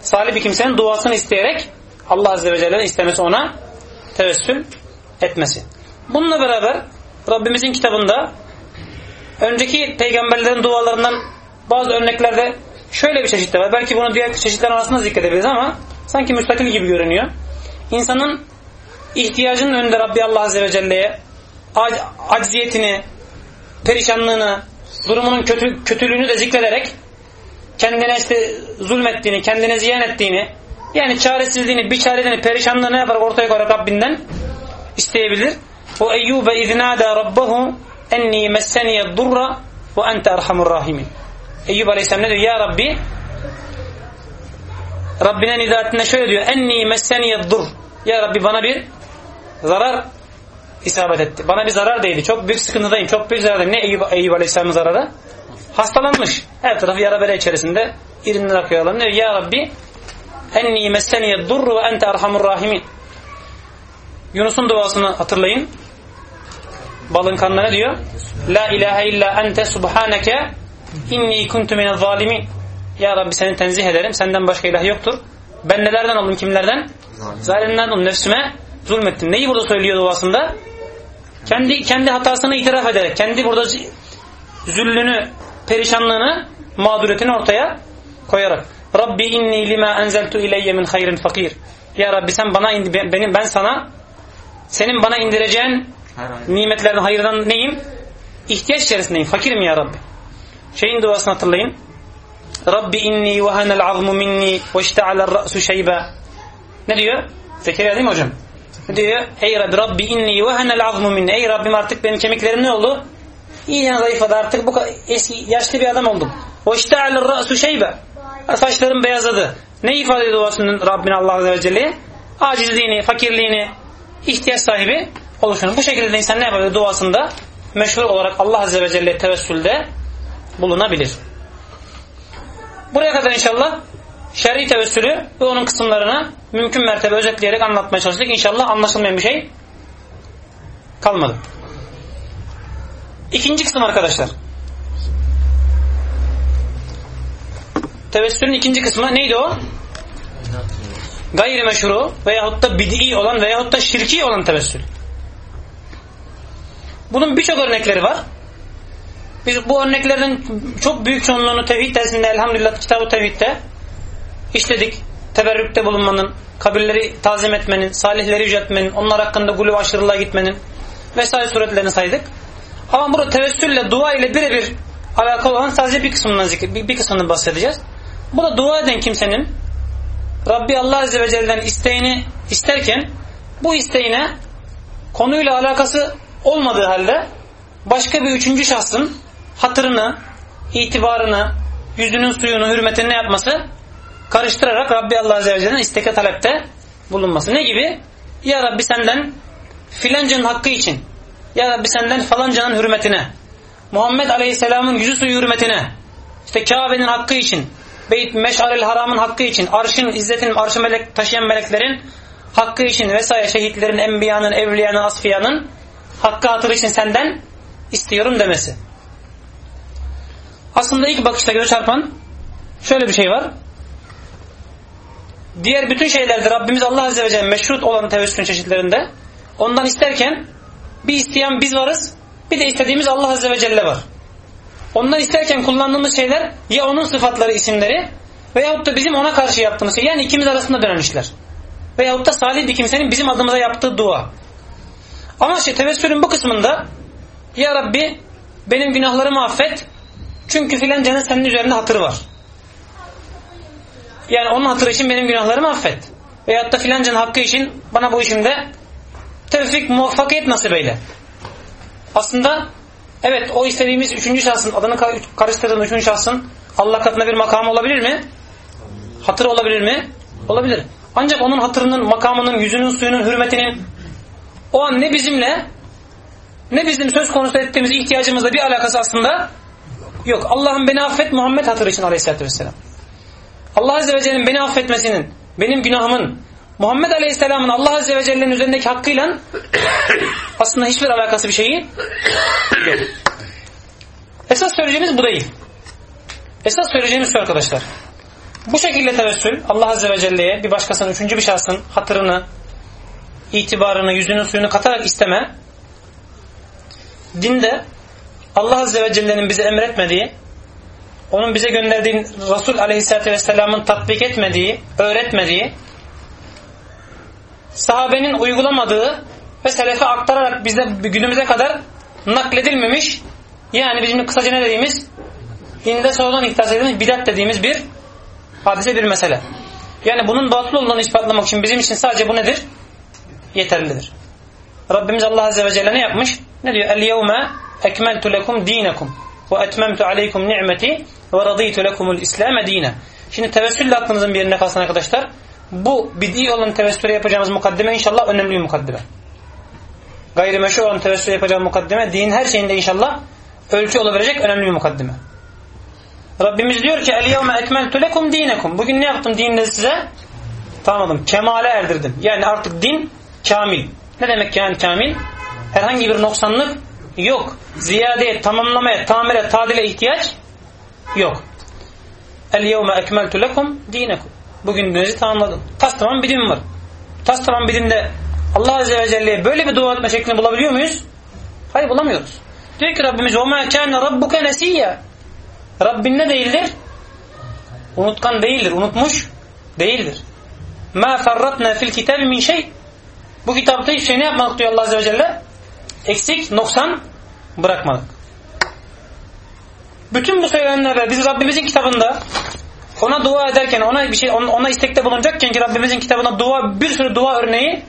Salih bir kimsenin duasını isteyerek Allah Azze ve Celle'den istemesi ona tevessül etmesi. Bununla beraber Rabbimizin kitabında önceki peygamberlerin dualarından bazı örneklerde şöyle bir çeşit de var. Belki bunu diğer çeşitler arasında zikredebiliriz ama sanki müstakil gibi görünüyor. İnsanın ihtiyacının önünde Rabbi Allah Azze ve Celle'ye acziyetini, perişanlığını, durumunun kötü, kötülüğünü de zikrederek kendine işte zulmettiğini, kendine ziyan ettiğini, yani çaresizliğini, bir çareliğini, perişanlığını yapar ortaya koyarak Rabbinden isteyebilir. O Eyyube iznâdâ rabbahu enni messeniye durra ve ente erhamur rahimin. Eyyub Aleyhisselam ne diyor? Ya Rabbi Rabbine nidaatinde şöyle diyor. Enni messeniye dur. Ya Rabbi bana bir zarar isabet etti. Bana bir zarar değdi. Çok büyük sıkıntıdayım. Çok büyük zarardayım. Ne Eyyub, Eyyub Aleyhisselam'ın zararı? Hastalanmış. Her tarafı yara bere içerisinde irinden akıyor. Diyor, ya Rabbi enni messeniye dur ve ente erhamur rahimin. Yunus'un duasını hatırlayın. Balın kanına ne diyor? La ilahe illa ente subhaneke inni kuntu minel zalimin. Ya Rabbi seni tenzih ederim. Senden başka ilah yoktur. Ben nelerden oldum kimlerden? Zalimlerden oldum. Nefsime zulmettim. Neyi burada söylüyor duasında? Kendi kendi hatasını itiraf ederek, kendi burada züllünü, perişanlığını, mağduriyetini ortaya koyarak. Rabbi inni lima enzeltu ileyye min hayrin fakir. Ya Rabbi sen bana benim ben sana senin bana indireceğin nimetlerden hayırdan neyim? İhtiyaç içerisindeyim. Fakirim ya Rabbi. Şeyin duasını hatırlayın. Rabbi inni vahanel azmu minni ve işte'aler ra'su şeyba. Ne diyor? Zekeriya değil mi hocam? Ne diyor? Ey Rabbi Rabbi inni vahanel azmu minni. Ey Rabbim artık benim kemiklerim ne oldu? İyice zayıfladı artık bu eski yaşlı bir adam oldum. Ve işte'aler ra'su şeyba. Saçlarım beyazladı. Ne ifade ediyor duasının Rabbine Allah Azze ve Celle'ye? Acizliğini, fakirliğini, ihtiyaç sahibi oluşunu. Bu şekilde insan ne yapabilir? Duasında meşhur olarak Allah Azze ve Celle tevessülde bulunabilir. Buraya kadar inşallah şer'i tevessülü ve onun kısımlarını mümkün mertebe özetleyerek anlatmaya çalıştık. İnşallah anlaşılmayan bir şey kalmadı. İkinci kısım arkadaşlar. Tevessülün ikinci kısmı neydi o? Gayri meşru veyahut da bid'i olan veyahut da şirki olan tevessül. Bunun birçok örnekleri var. Biz bu örneklerden çok büyük çoğunluğunu tevhid dersinde elhamdülillah kitabı tevhidde işledik. Teberrükte bulunmanın, kabirleri tazim etmenin, salihleri yüceltmenin, onlar hakkında gulu aşırılığa gitmenin vesaire suretlerini saydık. Ama burada tevessülle, dua ile birebir alakalı olan sadece bir kısmından bir, bir kısmını bahsedeceğiz. Bu da dua eden kimsenin Rabbi Allah Azze ve Celle'den isteğini isterken bu isteğine konuyla alakası olmadığı halde başka bir üçüncü şahsın hatırını, itibarını, yüzünün suyunu, hürmetini ne yapması? Karıştırarak Rabbi Allah Azze ve Celle'nin isteke talepte bulunması. Ne gibi? Ya Rabbi senden filancanın hakkı için, Ya Rabbi senden falancanın hürmetine, Muhammed Aleyhisselam'ın yüzü suyu hürmetine, işte Kabe'nin hakkı için, Beyt Meş'arel Haram'ın hakkı için, arşın, izzetin, arşı melek, taşıyan meleklerin hakkı için vesaire şehitlerin, enbiyanın, evliyanın, asfiyanın hakkı hatırı için senden istiyorum demesi. Aslında ilk bakışta göz çarpan şöyle bir şey var. Diğer bütün şeylerde Rabbimiz Allah Azze ve Celle meşrut olan tevessülün çeşitlerinde ondan isterken bir isteyen biz varız bir de istediğimiz Allah Azze ve Celle var. Ondan isterken kullandığımız şeyler ya onun sıfatları, isimleri veyahut da bizim ona karşı yaptığımız şey. Yani ikimiz arasında dönen işler. Veyahut da salih bir kimsenin bizim adımıza yaptığı dua. Ama işte tevessülün bu kısmında Ya Rabbi benim günahlarımı affet çünkü filancanın senin üzerinde hatırı var. Yani onun hatırı için benim günahlarımı affet. Veyahut da filancanın hakkı için bana bu işimde tevfik, muvaffakiyet nasip eyle. Aslında evet o istediğimiz üçüncü şahsın, adını karıştırdığımız üçüncü şahsın Allah katında bir makamı olabilir mi? Hatırı olabilir mi? Olabilir. Ancak onun hatırının, makamının, yüzünün, suyunun, hürmetinin o an ne bizimle ne bizim söz konusu ettiğimiz ihtiyacımızla bir alakası aslında yok. Allah'ım beni affet Muhammed hatırı için aleyhissalatü vesselam. Allah Azze ve Celle'nin beni affetmesinin, benim günahımın, Muhammed Aleyhisselam'ın Allah Azze ve Celle'nin üzerindeki hakkıyla aslında hiçbir alakası bir şeyi yok. Esas söyleyeceğimiz bu değil. Esas söyleyeceğimiz şu arkadaşlar. Bu şekilde tevessül Allah Azze ve Celle'ye bir başkasının, üçüncü bir şahsın hatırını, itibarını, yüzünün suyunu katarak isteme dinde Allah Azze ve Celle'nin bize emretmediği onun bize gönderdiği Resul Aleyhisselatü Vesselam'ın tatbik etmediği, öğretmediği sahabenin uygulamadığı ve selefe aktararak bize günümüze kadar nakledilmemiş yani bizim kısaca ne dediğimiz dinde sonradan ihdas edilmiş bidat dediğimiz bir hadise bir mesele. Yani bunun batıl olduğunu ispatlamak için bizim için sadece bu nedir? Yeterlidir. Rabbimiz Allah Azze ve Celle ne yapmış? Ne diyor? El-yevme ekmeltu lekum dinekum ve etmemtu aleykum ni'meti ve radıytu lekumul İslam'e. Şimdi tevessülle aklınızın bir yerine kalsın arkadaşlar. Bu bid'i olan tevessüle yapacağımız mukaddime inşallah önemli bir mukaddime. Gayrimeşru olan tevessüle yapacağımız mukaddime din her şeyinde inşallah ölçü olabilecek önemli bir mukaddime. Rabbimiz diyor ki el-yevme ekmeltu lekum dinekum. Bugün ne yaptım dinle size? Tamamladım. Kemale erdirdim. Yani artık din kamil. Ne demek yani kamil? Herhangi bir noksanlık yok. Ziyadeye, tamamlamaya, tamire, tadile ihtiyaç yok. El-yevme ekmeltu lekum dinekum. Bugün dininizi tamamladım. Tas tamam bir din var. Tas tamam bir dinde Allah Azze ve Celle'ye böyle bir dua etme şeklini bulabiliyor muyuz? Hayır bulamıyoruz. Diyor ki Rabbimiz وَمَا كَانَ رَبُّكَ نَسِيًّا Rabbin ne değildir? Unutkan değildir. Unutmuş değildir. مَا فَرَّتْنَا فِي الْكِتَابِ مِنْ şey. Bu kitapta hiçbir şey ne yapmadık diyor Allah Azze ve Celle? Eksik, noksan bırakmadık. Bütün bu söylenenler biz Rabbimizin kitabında ona dua ederken, ona bir şey ona istekte bulunacakken ki Rabbimizin kitabında dua bir sürü dua örneği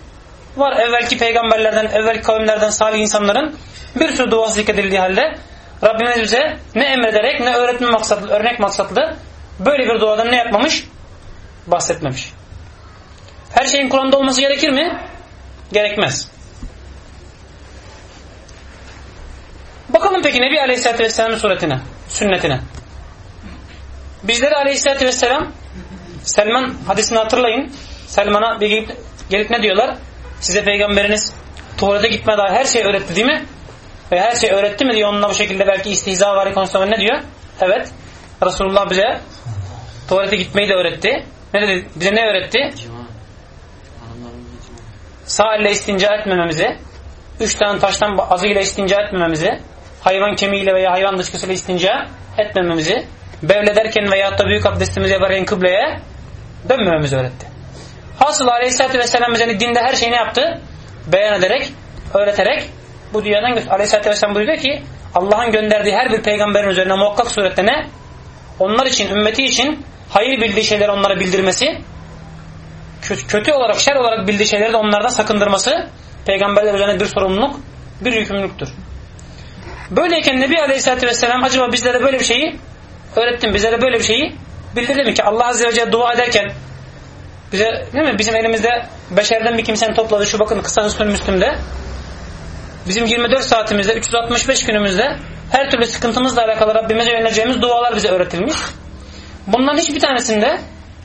var. Evvelki peygamberlerden, evvelki kavimlerden, salih insanların bir sürü duası zikredildiği halde Rabbimiz bize ne emrederek ne öğretme maksatlı, örnek maksatlı böyle bir duadan ne yapmamış? Bahsetmemiş. Her şeyin Kur'an'da olması gerekir mi? Gerekmez. Bakalım peki Nebi Aleyhisselatü Vesselam'ın suretine, sünnetine. Bizleri Aleyhisselatü Vesselam Selman hadisini hatırlayın. Selman'a bir gelip, gelip ne diyorlar? Size peygamberiniz tuvalete gitme daha her şeyi öğretti değil mi? Ve her şeyi öğretti mi diyor onunla bu şekilde belki istihza var konusunda ne diyor? Evet. Resulullah bize tuvalete gitmeyi de öğretti. Ne dedi? Bize ne öğretti? Sağ elle istinca etmememizi, üç tane taştan azıyla istinca etmememizi, hayvan kemiğiyle veya hayvan dışkısıyla istinca etmememizi, bevlederken veya da büyük abdestimizi yaparken kıbleye dönmememizi öğretti. Hasıl Aleyhisselatü Vesselam bize dinde her şeyi ne yaptı? Beyan ederek, öğreterek bu dünyadan götürdü. Aleyhisselatü Vesselam buyuruyor ki Allah'ın gönderdiği her bir peygamberin üzerine muhakkak surette ne? Onlar için, ümmeti için hayır bildiği şeyleri onlara bildirmesi, kötü olarak, şer olarak bildiği şeyleri de onlardan sakındırması peygamberler üzerine bir sorumluluk, bir yükümlülüktür. Böyleyken Nebi Aleyhisselatü Vesselam acaba bizlere böyle bir şeyi öğrettin, bizlere böyle bir şeyi bildirdi mi ki Allah Azze ve Celle dua ederken bize değil mi bizim elimizde beşerden bir kimsenin topladığı şu bakın kısa hısnül müslümde bizim 24 saatimizde 365 günümüzde her türlü sıkıntımızla alakalı Rabbimize yöneleceğimiz dualar bize öğretilmiş. Bunların hiçbir tanesinde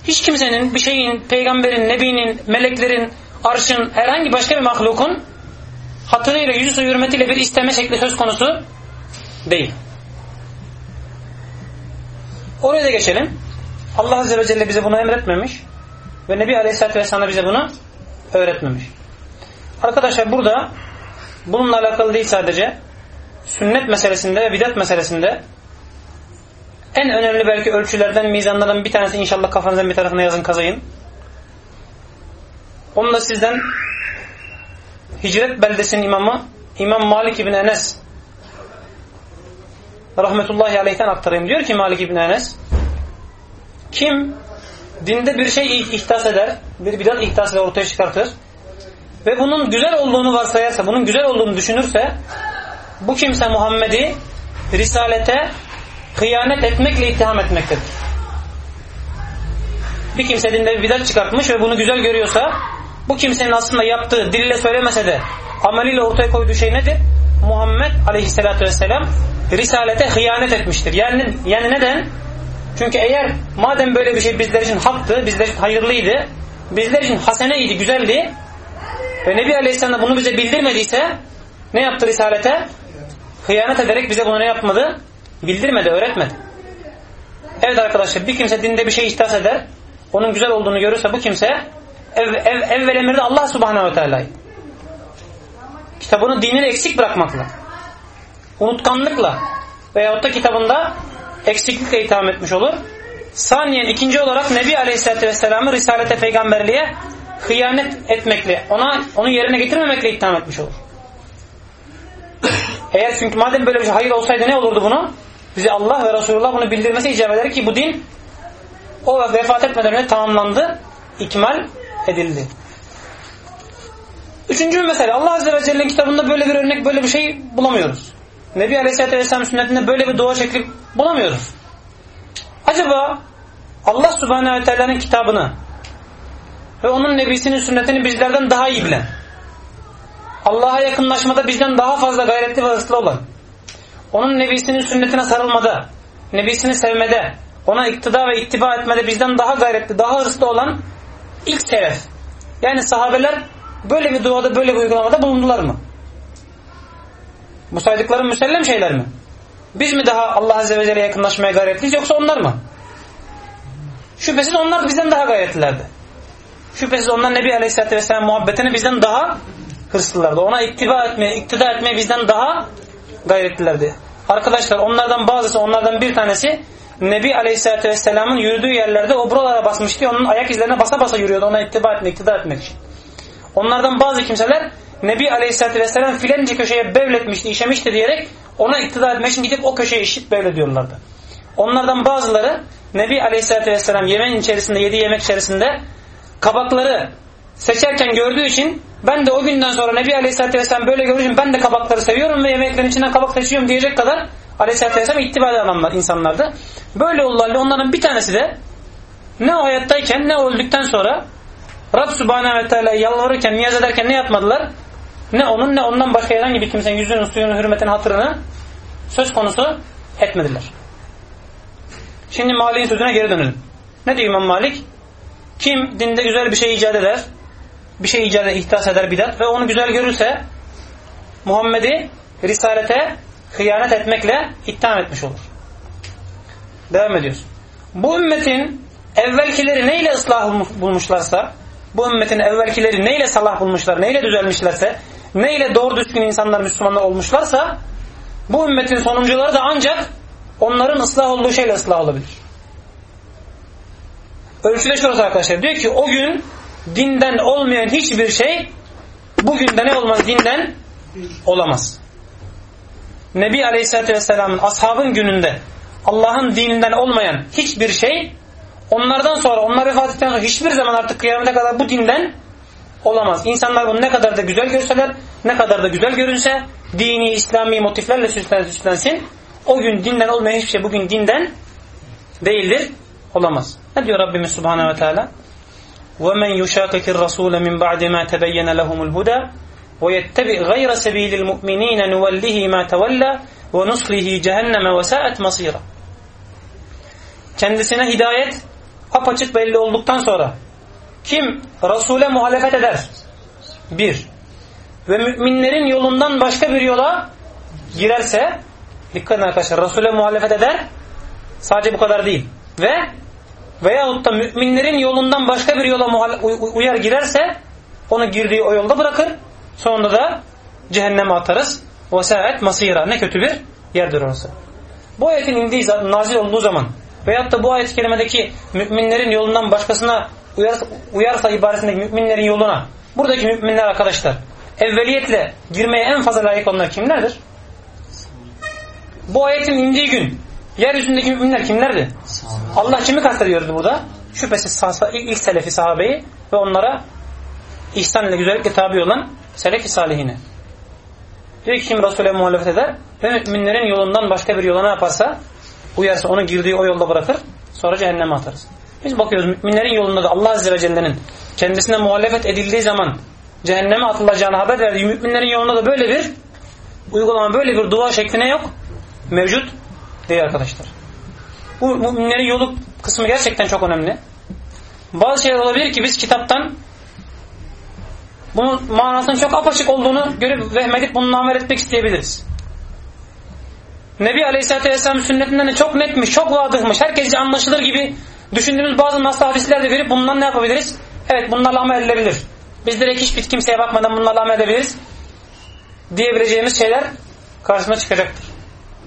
hiç kimsenin, bir şeyin, peygamberin, nebinin, meleklerin, arşın, herhangi başka bir mahlukun hatırıyla, yüzü hürmetiyle bir isteme şekli söz konusu değil. Oraya da geçelim. Allah Azze ve Celle bize bunu emretmemiş ve Nebi Aleyhisselatü Vesselam bize bunu öğretmemiş. Arkadaşlar burada bununla alakalı değil sadece sünnet meselesinde ve bidat meselesinde en önemli belki ölçülerden, mizanlardan bir tanesi inşallah kafanızın bir tarafına yazın kazayın. Onu da sizden Hicret beldesinin imamı İmam Malik İbni Enes rahmetullahi aleyhten aktarayım. Diyor ki Malik İbni Enes kim dinde bir şey ihtas eder, bir bidat ihtas eder, ortaya çıkartır ve bunun güzel olduğunu varsayarsa, bunun güzel olduğunu düşünürse bu kimse Muhammed'i risalete hıyanet etmekle itham etmektedir. Bir kimse dinde bir bidat çıkartmış ve bunu güzel görüyorsa bu kimsenin aslında yaptığı diliyle söylemese de ameliyle ortaya koyduğu şey nedir? Muhammed aleyhissalatü vesselam risalete hıyanet etmiştir. Yani, yani neden? Çünkü eğer madem böyle bir şey bizler için haktı, bizler için hayırlıydı, bizler için haseneydi, güzeldi ve Nebi Aleyhisselam bunu bize bildirmediyse ne yaptı risalete? Hıyanet ederek bize bunu ne yapmadı? Bildirmedi, öğretmedi. Evet arkadaşlar bir kimse dinde bir şey ihtas eder, onun güzel olduğunu görürse bu kimse ev, ev, evvel emirde Allah subhanehu ve teala'yı kitabını dinini eksik bırakmakla unutkanlıkla veyahut da kitabında eksiklikle itham etmiş olur. Saniyen ikinci olarak Nebi Aleyhisselatü Vesselam'ı Risalete Peygamberliğe hıyanet etmekle, ona onu yerine getirmemekle itham etmiş olur. Eğer çünkü madem böyle bir şey hayır olsaydı ne olurdu bunu? Bize Allah ve Resulullah bunu bildirmesi icap eder ki bu din o vefat etmeden önce tamamlandı, ikmal edildi. Üçüncü mesele. Allah Azze ve Celle'nin kitabında böyle bir örnek, böyle bir şey bulamıyoruz. Nebi Aleyhisselatü Vesselam sünnetinde böyle bir dua şekli bulamıyoruz. Acaba Allah Subhanahu ve Teala'nın kitabını ve onun nebisinin sünnetini bizlerden daha iyi bilen, Allah'a yakınlaşmada bizden daha fazla gayretli ve hırslı olan, onun nebisinin sünnetine sarılmada, nebisini sevmede, ona iktida ve ittiba etmede bizden daha gayretli, daha hırslı olan ilk selef. Yani sahabeler böyle bir duada, böyle bir uygulamada bulundular mı? Bu saydıklarım müsellem şeyler mi? Biz mi daha Allah Azze ve Celle'ye yakınlaşmaya gayretliyiz yoksa onlar mı? Şüphesiz onlar bizden daha gayretlilerdi. Şüphesiz onlar Nebi Aleyhisselatü Vesselam muhabbetini bizden daha hırslılardı. Ona ittiba etmeye, iktida etmeye bizden daha gayretlilerdi. Arkadaşlar onlardan bazısı, onlardan bir tanesi Nebi Aleyhisselatü Vesselam'ın yürüdüğü yerlerde o buralara basmıştı. Onun ayak izlerine basa basa yürüyordu ona ittiba etmek, iktida etmek için. Onlardan bazı kimseler Nebi Aleyhisselatü Vesselam filanca köşeye bevletmişti, işemişti diyerek ona iktidar etmek için gidip o köşeye işit bevlediyorlardı. Onlardan bazıları Nebi Aleyhisselatü Vesselam yemeğin içerisinde, yediği yemek içerisinde kabakları seçerken gördüğü için ben de o günden sonra Nebi Aleyhisselatü Vesselam böyle görüşüm ben de kabakları seviyorum ve yemeklerin içinden kabak seçiyorum diyecek kadar Aleyhisselatü Vesselam ittiba adamlar, insanlardı. Böyle yollarla onların bir tanesi de ne o hayattayken ne öldükten sonra Rab Subhanahu ve Teala yalvarırken, niyaz ederken ne yapmadılar? Ne onun ne ondan başka herhangi bir kimsenin yüzünün, suyunun, hürmetini, hatırını söz konusu etmediler. Şimdi Malik'in sözüne geri dönelim. Ne diyor İmam Malik? Kim dinde güzel bir şey icat eder, bir şey icat eder, ihtas eder bidat ve onu güzel görürse Muhammed'i risalete hıyanet etmekle itham etmiş olur. Devam ediyoruz. Bu ümmetin evvelkileri neyle ıslah bulmuşlarsa, bu ümmetin evvelkileri neyle salah bulmuşlar, neyle düzelmişlerse, neyle doğru düzgün insanlar, Müslümanlar olmuşlarsa, bu ümmetin sonuncuları da ancak onların ıslah olduğu şeyle ıslah olabilir. Ölçüde şurası arkadaşlar. Diyor ki o gün dinden olmayan hiçbir şey bugün de ne olmaz? Dinden olamaz. Nebi Aleyhisselatü Vesselam'ın ashabın gününde Allah'ın dininden olmayan hiçbir şey onlardan sonra onlar vefat ettikten sonra hiçbir zaman artık kıyamete kadar bu dinden olamaz. İnsanlar bunu ne kadar da güzel görseler, ne kadar da güzel görünse, dini, İslami motiflerle süslensin, o gün dinden olmayan hiçbir şey bugün dinden değildir, olamaz. Ne diyor Rabbimiz Subhanahu ve Teala? وَمَنْ يُشَاكَكِ الرَّسُولَ مِنْ بَعْدِ مَا تَبَيَّنَ لَهُمُ الْهُدَى وَيَتَّبِعْ غَيْرَ سَب۪يلِ الْمُؤْمِنِينَ نُوَلِّهِ مَا تَوَلَّى وَنُصْلِهِ جَهَنَّمَ وَسَاءَتْ مَصِيرًا Kendisine hidayet apaçık belli olduktan sonra kim Resul'e muhalefet eder? Bir. Ve müminlerin yolundan başka bir yola girerse dikkat arkadaşlar Resul'e muhalefet eder sadece bu kadar değil. Ve veyahut da müminlerin yolundan başka bir yola uyar girerse onu girdiği o yolda bırakır. Sonunda da cehenneme atarız. Vesaet masira. Ne kötü bir yerdir orası. Bu ayetin indiği nazil olduğu zaman veyahut da bu ayet-i kerimedeki müminlerin yolundan başkasına uyarsa, uyarsa ibaresindeki müminlerin yoluna buradaki müminler arkadaşlar evveliyetle girmeye en fazla layık olanlar kimlerdir? Bu ayetin indiği gün yeryüzündeki müminler kimlerdi? Allah kimi kastediyordu burada? Şüphesiz ilk, selefi sahabeyi ve onlara ihsan ile güzellikle tabi olan selef-i salihini. Diyor ki kim Resul'e muhalefet eder ve müminlerin yolundan başka bir yola ne yaparsa uyarsa onu girdiği o yolda bırakır sonra cehenneme atarız. Biz bakıyoruz müminlerin yolunda da Allah Azze ve Celle'nin kendisine muhalefet edildiği zaman cehenneme atılacağını haber verdiği müminlerin yolunda da böyle bir uygulama, böyle bir dua şekline yok. Mevcut değil arkadaşlar. Bu müminlerin yolu kısmı gerçekten çok önemli. Bazı şeyler olabilir ki biz kitaptan bunun manasının çok apaçık olduğunu görüp vehmedip bununla amel etmek isteyebiliriz. Nebi Aleyhisselatü Vesselam sünnetinden de çok netmiş, çok vadıhmış, herkesce anlaşılır gibi düşündüğümüz bazı nasıl hadisler de verip bundan ne yapabiliriz? Evet bunlarla amel edilebilir. Biz direkt hiçbir kimseye bakmadan bunlarla amel edebiliriz. Diyebileceğimiz şeyler karşısına çıkacaktır.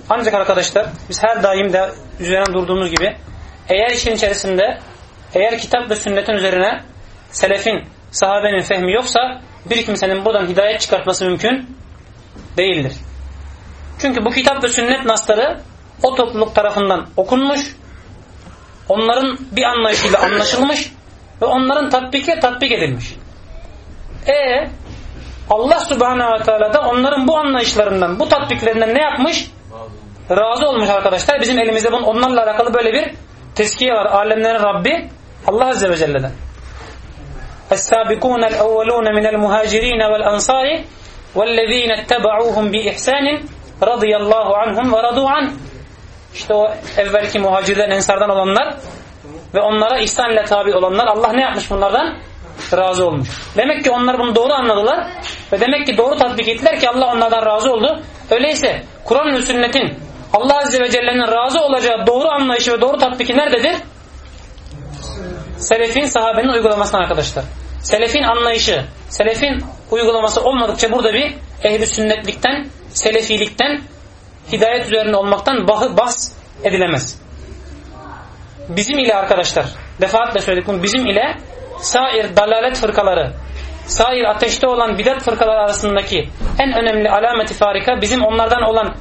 Ancak arkadaşlar biz her daim de üzerine durduğumuz gibi eğer işin içerisinde eğer kitap ve sünnetin üzerine selefin, sahabenin fehmi yoksa bir kimsenin buradan hidayet çıkartması mümkün değildir. Çünkü bu kitap ve sünnet nasları o topluluk tarafından okunmuş, onların bir anlayışıyla anlaşılmış ve onların tatbiki tatbik edilmiş. E Allah subhanehu ve teala da onların bu anlayışlarından, bu tatbiklerinden ne yapmış? Razı olmuş arkadaşlar. Bizim elimizde bunun onlarla alakalı böyle bir teskiye var. Alemlerin Rabbi Allah Azze ve Celle'den. Minel muhacirin vel ansari vellezîne ettebe'ûhum bi ihsânin radıyallahu anhum ve radu an. İşte o evvelki muhacirden, ensardan olanlar ve onlara ihsan ile tabi olanlar Allah ne yapmış bunlardan? Razı olmuş. Demek ki onlar bunu doğru anladılar ve demek ki doğru tatbik ettiler ki Allah onlardan razı oldu. Öyleyse Kur'an ve sünnetin Allah Azze ve Celle'nin razı olacağı doğru anlayışı ve doğru tatbiki nerededir? Selefin sahabenin uygulamasına arkadaşlar. Selefin anlayışı, selefin uygulaması olmadıkça burada bir ehli sünnetlikten, selefilikten, hidayet üzerinde olmaktan bahs edilemez. Bizim ile arkadaşlar, defaatle söyledik bunu, bizim ile sair dalalet fırkaları, sair ateşte olan bidat fırkaları arasındaki en önemli alameti farika bizim onlardan olan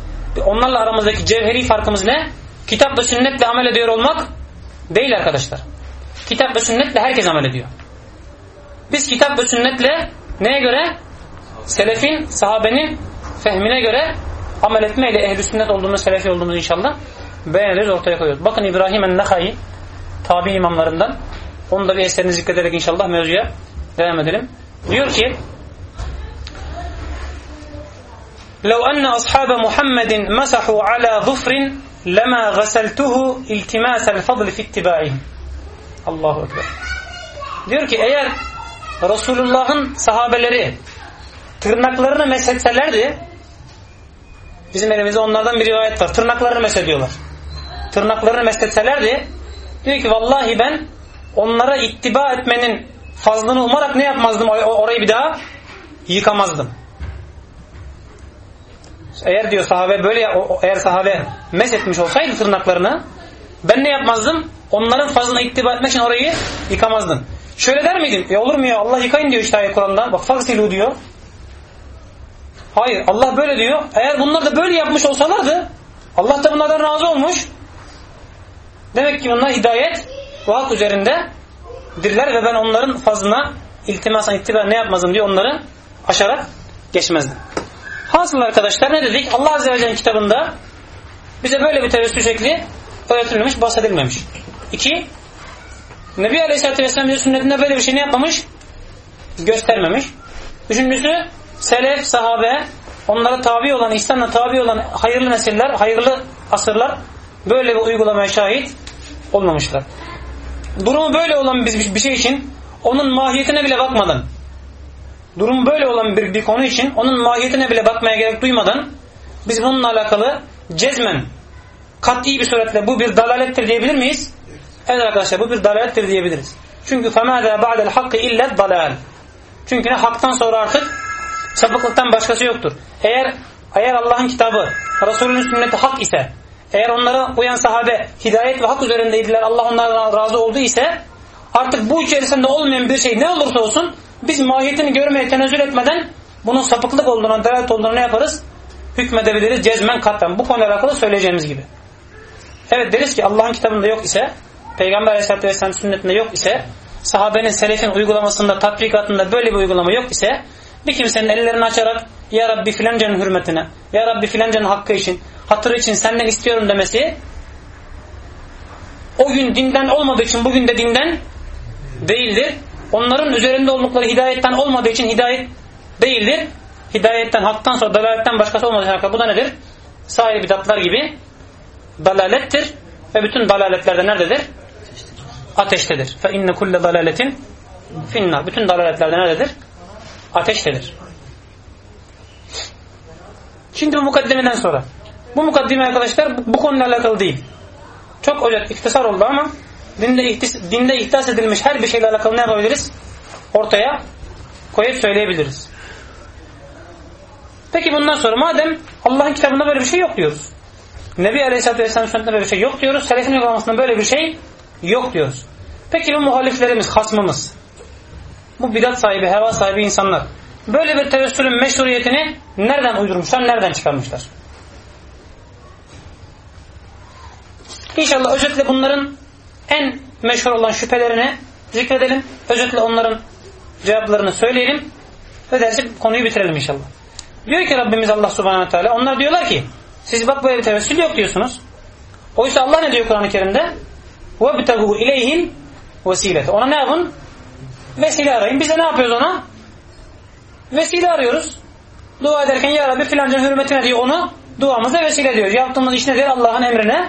onlarla aramızdaki cevheri farkımız ne? Kitap ve sünnetle amel ediyor olmak değil arkadaşlar. Kitap ve sünnetle herkes amel ediyor. Biz kitap ve sünnetle neye göre? Selefin, sahabenin fehmine göre amel etmeyle ehl sünnet olduğumuz, selefi olduğumuz inşallah beğeniriz, ortaya koyuyoruz. Bakın İbrahim en-Nehai tabi imamlarından onu da bir eserini zikrederek inşallah mevzuya devam edelim. Diyor ki لو أن أصحاب محمد مسحوا على ظفر لما غسلته التماس الفضل في اتباعهم Allahu Ekber. Diyor ki eğer Resulullah'ın sahabeleri tırnaklarını meshetselerdi bizim elimizde onlardan bir rivayet var. Tırnaklarını meshediyorlar. Tırnaklarını meshetselerdi diyor ki vallahi ben onlara ittiba etmenin fazlını umarak ne yapmazdım? Orayı bir daha yıkamazdım. Eğer diyor sahabe böyle eğer sahabe meshetmiş olsaydı tırnaklarını ben ne yapmazdım? Onların fazlına ittiba etmek için orayı yıkamazdım. Şöyle der miydin? E olur mu ya Allah yıkayın diyor işte ayet Kur'an'da. Bak fagsilu diyor. Hayır Allah böyle diyor. Eğer bunlar da böyle yapmış olsalardı Allah da bunlardan razı olmuş. Demek ki bunlar hidayet ve hak üzerinde dirler ve ben onların fazlına iltimasan ittiba ne yapmazdım diye onları aşarak geçmezdim. Hasıl arkadaşlar ne dedik? Allah Azze ve Celle'nin kitabında bize böyle bir tevessül şekli öğretilmemiş, bahsedilmemiş. İki, Nebi Aleyhisselatü Vesselam bize sünnetinde böyle bir şey ne yapmamış? Göstermemiş. Üçüncüsü, selef, sahabe, onlara tabi olan, İslam'la tabi olan hayırlı nesiller, hayırlı asırlar böyle bir uygulamaya şahit olmamışlar. Durumu böyle olan bir, bir şey için onun mahiyetine bile bakmadan durum böyle olan bir, bir konu için onun mahiyetine bile bakmaya gerek duymadan biz bununla alakalı cezmen kat'i bir suretle bu bir dalalettir diyebilir miyiz? Evet arkadaşlar bu bir dalalettir diyebiliriz. Çünkü فَمَاذَا بَعْدَ الْحَقِّ اِلَّا dalal. Çünkü haktan sonra artık sapıklıktan başkası yoktur. Eğer eğer Allah'ın kitabı, Resulünün sünneti hak ise, eğer onlara uyan sahabe hidayet ve hak üzerindeydiler, Allah onlardan razı olduğu ise artık bu içerisinde olmayan bir şey ne olursa olsun biz mahiyetini görmeye tenezzül etmeden bunun sapıklık olduğuna, delalet olduğuna ne yaparız? Hükmedebiliriz cezmen katten. Bu konuyla alakalı söyleyeceğimiz gibi. Evet deriz ki Allah'ın kitabında yok ise, Peygamber Aleyhisselatü Vesselam sünnetinde yok ise, sahabenin, selefin uygulamasında, tatbikatında böyle bir uygulama yok ise, bir kimsenin ellerini açarak Ya Rabbi filancanın hürmetine, Ya Rabbi filancanın hakkı için, hatırı için senden istiyorum demesi, o gün dinden olmadığı için bugün de dinden değildir. Onların üzerinde oldukları hidayetten olmadığı için hidayet değildir. Hidayetten, haktan sonra dalaletten başkası olmadığı için bu da nedir? Sahibi bidatlar gibi dalalettir. Ve bütün dalaletlerde nerededir? Ateştedir. Fe inne kulle dalaletin finnar. Bütün dalaletlerde nerededir? Ateştedir. Şimdi bu mukaddimeden sonra. Bu mukaddime arkadaşlar bu, bu konuyla alakalı değil. Çok özet, iktisar oldu ama dinde, ihtis, dinde ihdas edilmiş her bir şeyle alakalı ne yapabiliriz? Ortaya koyup söyleyebiliriz. Peki bundan sonra madem Allah'ın kitabında böyle bir şey yok diyoruz. Nebi Aleyhisselatü Vesselam sünnetinde böyle bir şey yok diyoruz. Selefin uygulamasında böyle bir şey yok diyoruz. Peki bu muhaliflerimiz, hasmımız, bu bidat sahibi, heva sahibi insanlar böyle bir tevessülün meşruiyetini nereden uydurmuşlar, nereden çıkarmışlar? İnşallah özetle bunların en meşhur olan şüphelerini zikredelim. Özetle onların cevaplarını söyleyelim. Ve dersek konuyu bitirelim inşallah. Diyor ki Rabbimiz Allah subhanahu teala onlar diyorlar ki siz bak böyle bir tevessül yok diyorsunuz. Oysa Allah ne diyor Kur'an-ı Kerim'de? وَبْتَغُوا اِلَيْهِمْ vesilete. Ona ne yapın? Vesile arayın. Biz de ne yapıyoruz ona? Vesile arıyoruz. Dua ederken Ya Rabbi filancanın hürmetine diyor onu duamıza vesile diyor. Yaptığımız iş nedir? Allah'ın emrine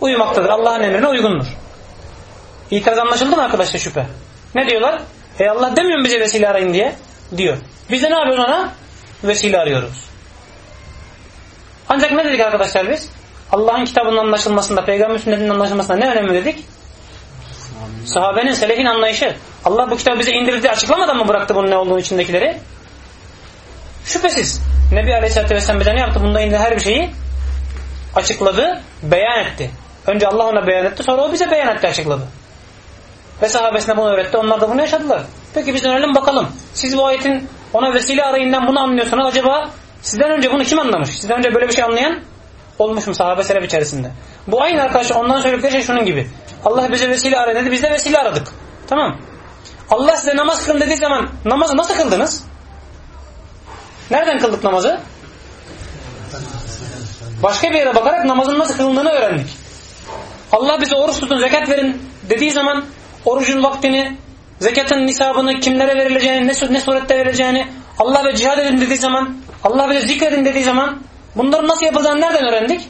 uyumaktadır. Allah'ın emrine uygundur. İtiraz anlaşıldı mı arkadaşlar şüphe? Ne diyorlar? E Allah demiyor mu bize vesile arayın diye? Diyor. Biz de ne yapıyoruz ona? Vesile arıyoruz. Ancak ne dedik arkadaşlar biz? Allah'ın kitabının anlaşılmasında, peygamber sünnetinin anlaşılmasında ne önemli dedik? Sahabenin, selefin anlayışı. Allah bu kitabı bize indirdi, açıklamadan mı bıraktı bunun ne olduğunu içindekileri? Şüphesiz. Nebi Aleyhisselatü Vesselam bize ne yaptı? Bunda indi her bir şeyi açıkladı, beyan etti. Önce Allah ona beyan etti, sonra o bize beyan etti, açıkladı. Ve sahabesine bunu öğretti, onlar da bunu yaşadılar. Peki biz dönelim bakalım. Siz bu ayetin ona vesile arayından bunu anlıyorsunuz. Acaba sizden önce bunu kim anlamış? Sizden önce böyle bir şey anlayan olmuş mu sahabe selef içerisinde? Bu aynı arkadaşlar ondan söyledikleri şey şunun gibi. Allah bize vesile ara dedi, biz de vesile aradık. Tamam. Allah size namaz kılın dediği zaman namazı nasıl kıldınız? Nereden kıldık namazı? Başka bir yere bakarak namazın nasıl kılındığını öğrendik. Allah bize oruç tutun, zekat verin dediği zaman orucun vaktini, zekatın nisabını, kimlere verileceğini, ne, ne surette verileceğini, Allah ve cihad edin dediği zaman, Allah ve zikredin dediği zaman bunların nasıl yapıldığını nereden öğrendik?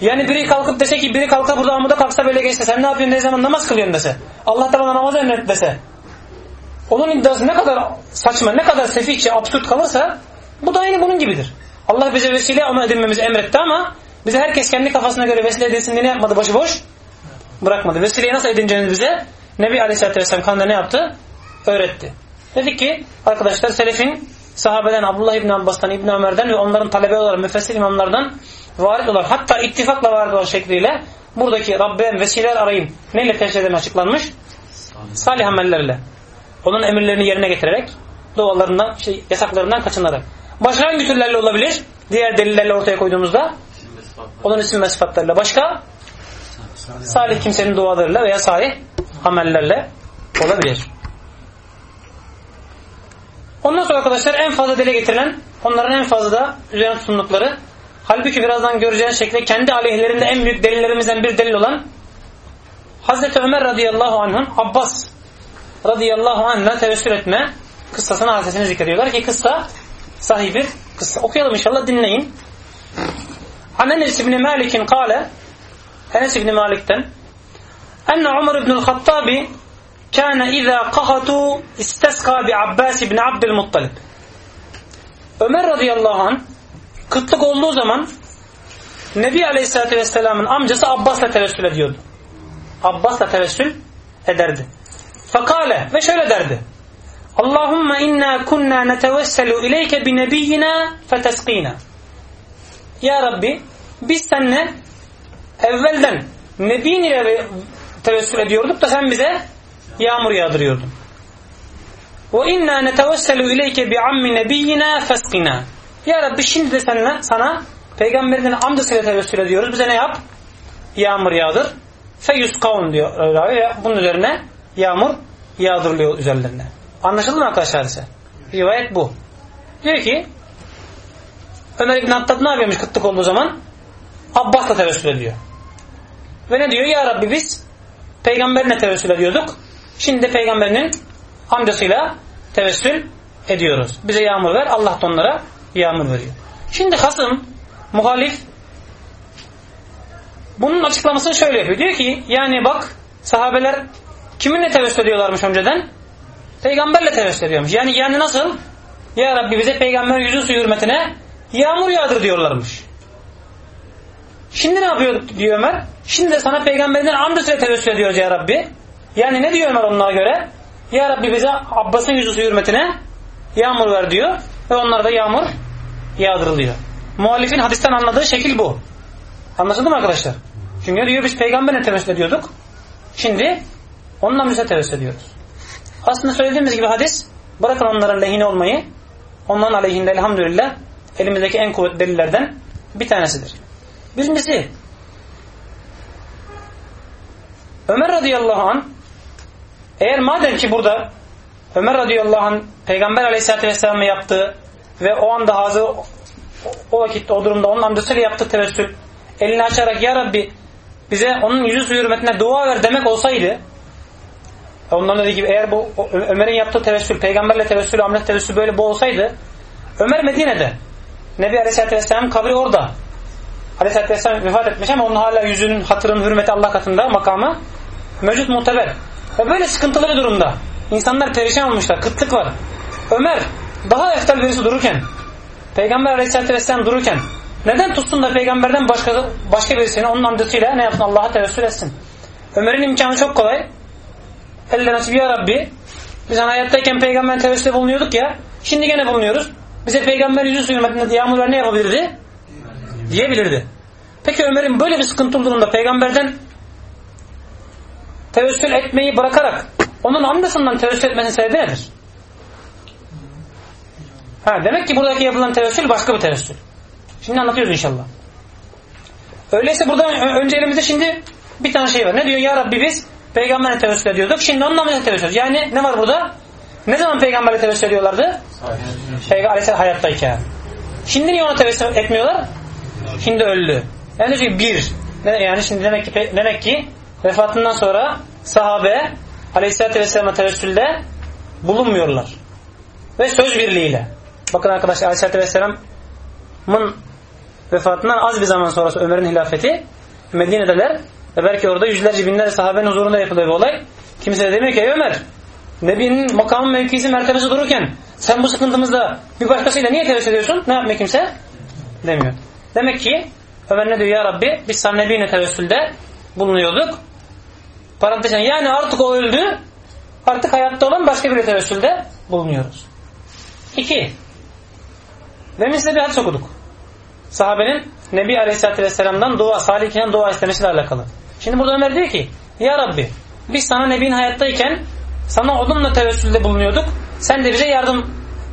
Yani biri kalkıp dese ki biri kalkıp burada amuda kalksa böyle geçse sen ne yapıyorsun ne zaman namaz kılıyorsun dese. Allah da bana namaz emret dese. Onun iddiası ne kadar saçma, ne kadar sefiçe, absürt kalırsa bu da aynı bunun gibidir. Allah bize vesile ama edinmemizi emretti ama bize herkes kendi kafasına göre vesile edilsin diye ne yapmadı başıboş? Bırakmadı. Vesileyi nasıl edineceğiniz bize Nebi Aleyhisselatü Vesselam kanında ne yaptı? Öğretti. Dedik ki arkadaşlar selefin sahabeden Abdullah İbni Abbas'tan İbni Ömer'den ve onların talebe olarak müfessir imamlardan varit olarak hatta ittifakla varit olan şekliyle buradaki Rabbe vesileler arayın. Neyle teşhir eden açıklanmış? Salih amellerle. Onun emirlerini yerine getirerek dualarından, şey, yasaklarından kaçınarak. Başka hangi türlerle olabilir? Diğer delillerle ortaya koyduğumuzda onun isim ve sıfatlarıyla. Başka? Salih kimsenin dualarıyla veya salih amellerle olabilir. Ondan sonra arkadaşlar en fazla dile getirilen, onların en fazla da üzerine tutundukları, halbuki birazdan göreceğiniz şekilde kendi aleyhlerinde en büyük delillerimizden bir delil olan Hazreti Ömer radıyallahu anh'ın Abbas radıyallahu anh'la tevessül etme kıssasını hadisesini zikrediyorlar ki kıssa sahih bir kıssa. Okuyalım inşallah dinleyin. An Enes ibn Malik'in kâle Enes ibn Malik'ten enne Umar ibn Hattabi kâne izâ kahatu isteska bi Abbas ibn Abdülmuttalib Ömer radıyallahu anh kıtlık olduğu zaman Nebi Aleyhisselatü Vesselam'ın amcası Abbas'la tevessül ediyordu. Abbas'la tevessül ederdi. Fakale ve şöyle derdi. Allahümme inna kunna netevesselu ileyke bi nebiyyina feteskina. Ya Rabbi biz seninle evvelden Nebin ile tevessül ediyorduk da sen bize yağmur yağdırıyordun. Ve inna netevesselu ileyke bi ammi nebiyyina feskina. Ya Rabbi şimdi de seninle sana peygamberinin amcasıyla tevessül ediyoruz. Bize ne yap? Yağmur yağdır. Feyuskavun diyor. Öyle bunun üzerine yağmur yağdırılıyor üzerlerine. Anlaşıldı mı arkadaşlar ise? Rivayet bu. Diyor ki Ömer İbn Hattab ne yapıyormuş kıtlık olduğu zaman? Abbas'la tevessül ediyor. Ve ne diyor? Ya Rabbi biz peygamberine tevessül ediyorduk. Şimdi de peygamberinin amcasıyla tevessül ediyoruz. Bize yağmur ver. Allah da onlara yağmur veriyor. Şimdi hasım, muhalif bunun açıklamasını şöyle yapıyor. Diyor ki yani bak sahabeler kiminle tevessül ediyorlarmış önceden? Peygamberle tevessül ediyormuş. Yani yani nasıl? Ya Rabbi bize peygamber yüzün suyu hürmetine yağmur yağdır diyorlarmış. Şimdi ne yapıyor diyor Ömer? Şimdi de sana peygamberinden amcasıyla tevessül ediyoruz ya Rabbi. Yani ne diyor Ömer onlara göre? Ya Rabbi bize Abbas'ın yüzü suyu hürmetine yağmur ver diyor. Ve onlara da yağmur yağdırılıyor. Muhalifin hadisten anladığı şekil bu. Anlaşıldı mı arkadaşlar? Çünkü diyor biz peygamberine tevessül ediyorduk. Şimdi onunla bize tevessül ediyoruz. Aslında söylediğimiz gibi hadis bırakın onların lehine olmayı onların aleyhinde elhamdülillah elimizdeki en kuvvetli delillerden bir tanesidir. Birincisi Ömer radıyallahu an eğer madem ki burada Ömer radıyallahu an Peygamber aleyhissalatü vesselam'ı yaptığı ve o anda hazır o, vakitte o durumda onun amcasıyla yaptığı tevessül elini açarak ya Rabbi bize onun yüzü suyu hürmetine dua ver demek olsaydı onların dediği gibi eğer bu Ömer'in yaptığı tevessül peygamberle tevessül amca tevessül böyle bu olsaydı Ömer Medine'de Nebi Aleyhisselatü Vesselam kabri orada Aleyhisselatü Vesselam vefat etmiş ama onun hala yüzünün hatırının hürmeti Allah katında makamı mevcut muteber. Ve böyle sıkıntılı bir durumda. insanlar perişan olmuşlar. Kıtlık var. Ömer daha eftal birisi dururken Peygamber Aleyhisselatü Vesselam dururken neden tutsun da peygamberden başka, başka birisini onun amcasıyla ne yapsın Allah'a tevessül etsin. Ömer'in imkanı çok kolay. Elle nasip ya Rabbi biz hani hayattayken peygamberin tevessülde bulunuyorduk ya şimdi gene bulunuyoruz. Bize peygamber yüzü suyu hürmetinde yağmur ver ne yapabilirdi? Diyebilirdi. Peki Ömer'in böyle bir sıkıntılı durumda peygamberden tevessül etmeyi bırakarak onun amcasından tevessül etmesinin sebebi nedir? Ha, demek ki buradaki yapılan tevessül başka bir tevessül. Şimdi anlatıyoruz inşallah. Öyleyse burada önce elimizde şimdi bir tane şey var. Ne diyor? Ya Rabbi biz peygamberle tevessül ediyorduk. Şimdi onun amcasına tevessül. Yani ne var burada? Ne zaman peygamberle tevessül ediyorlardı? Peygamber aleyhisselam hayattayken. Şimdi niye ona tevessül etmiyorlar? Şimdi öldü. Yani bir. Yani şimdi demek ki demek ki vefatından sonra sahabe aleyhissalatü vesselam'a tevessülde bulunmuyorlar. Ve söz birliğiyle. Bakın arkadaşlar aleyhissalatü vesselam'ın vefatından az bir zaman sonrası Ömer'in hilafeti Medine'deler ve belki orada yüzlerce binlerce sahabenin huzurunda yapılıyor bir olay. Kimse de demiyor ki ey Ömer Nebi'nin makamı mevkisi mertebesi dururken sen bu sıkıntımızda bir başkasıyla niye tevessül ediyorsun? Ne yapmıyor kimse? Demiyor. Demek ki Ömer ne diyor ya Rabbi biz sana Nebi'ne tevessülde bulunuyorduk. Parantezine yani artık o öldü artık hayatta olan başka bir tevessülde bulunuyoruz. İki. Demin size bir hadis okuduk. Sahabenin Nebi Aleyhisselatü Vesselam'dan dua, salihken dua istemesiyle alakalı. Şimdi burada Ömer diyor ki Ya Rabbi biz sana Nebi'nin hayattayken sana odunla tevessülde bulunuyorduk. Sen de bize yardım,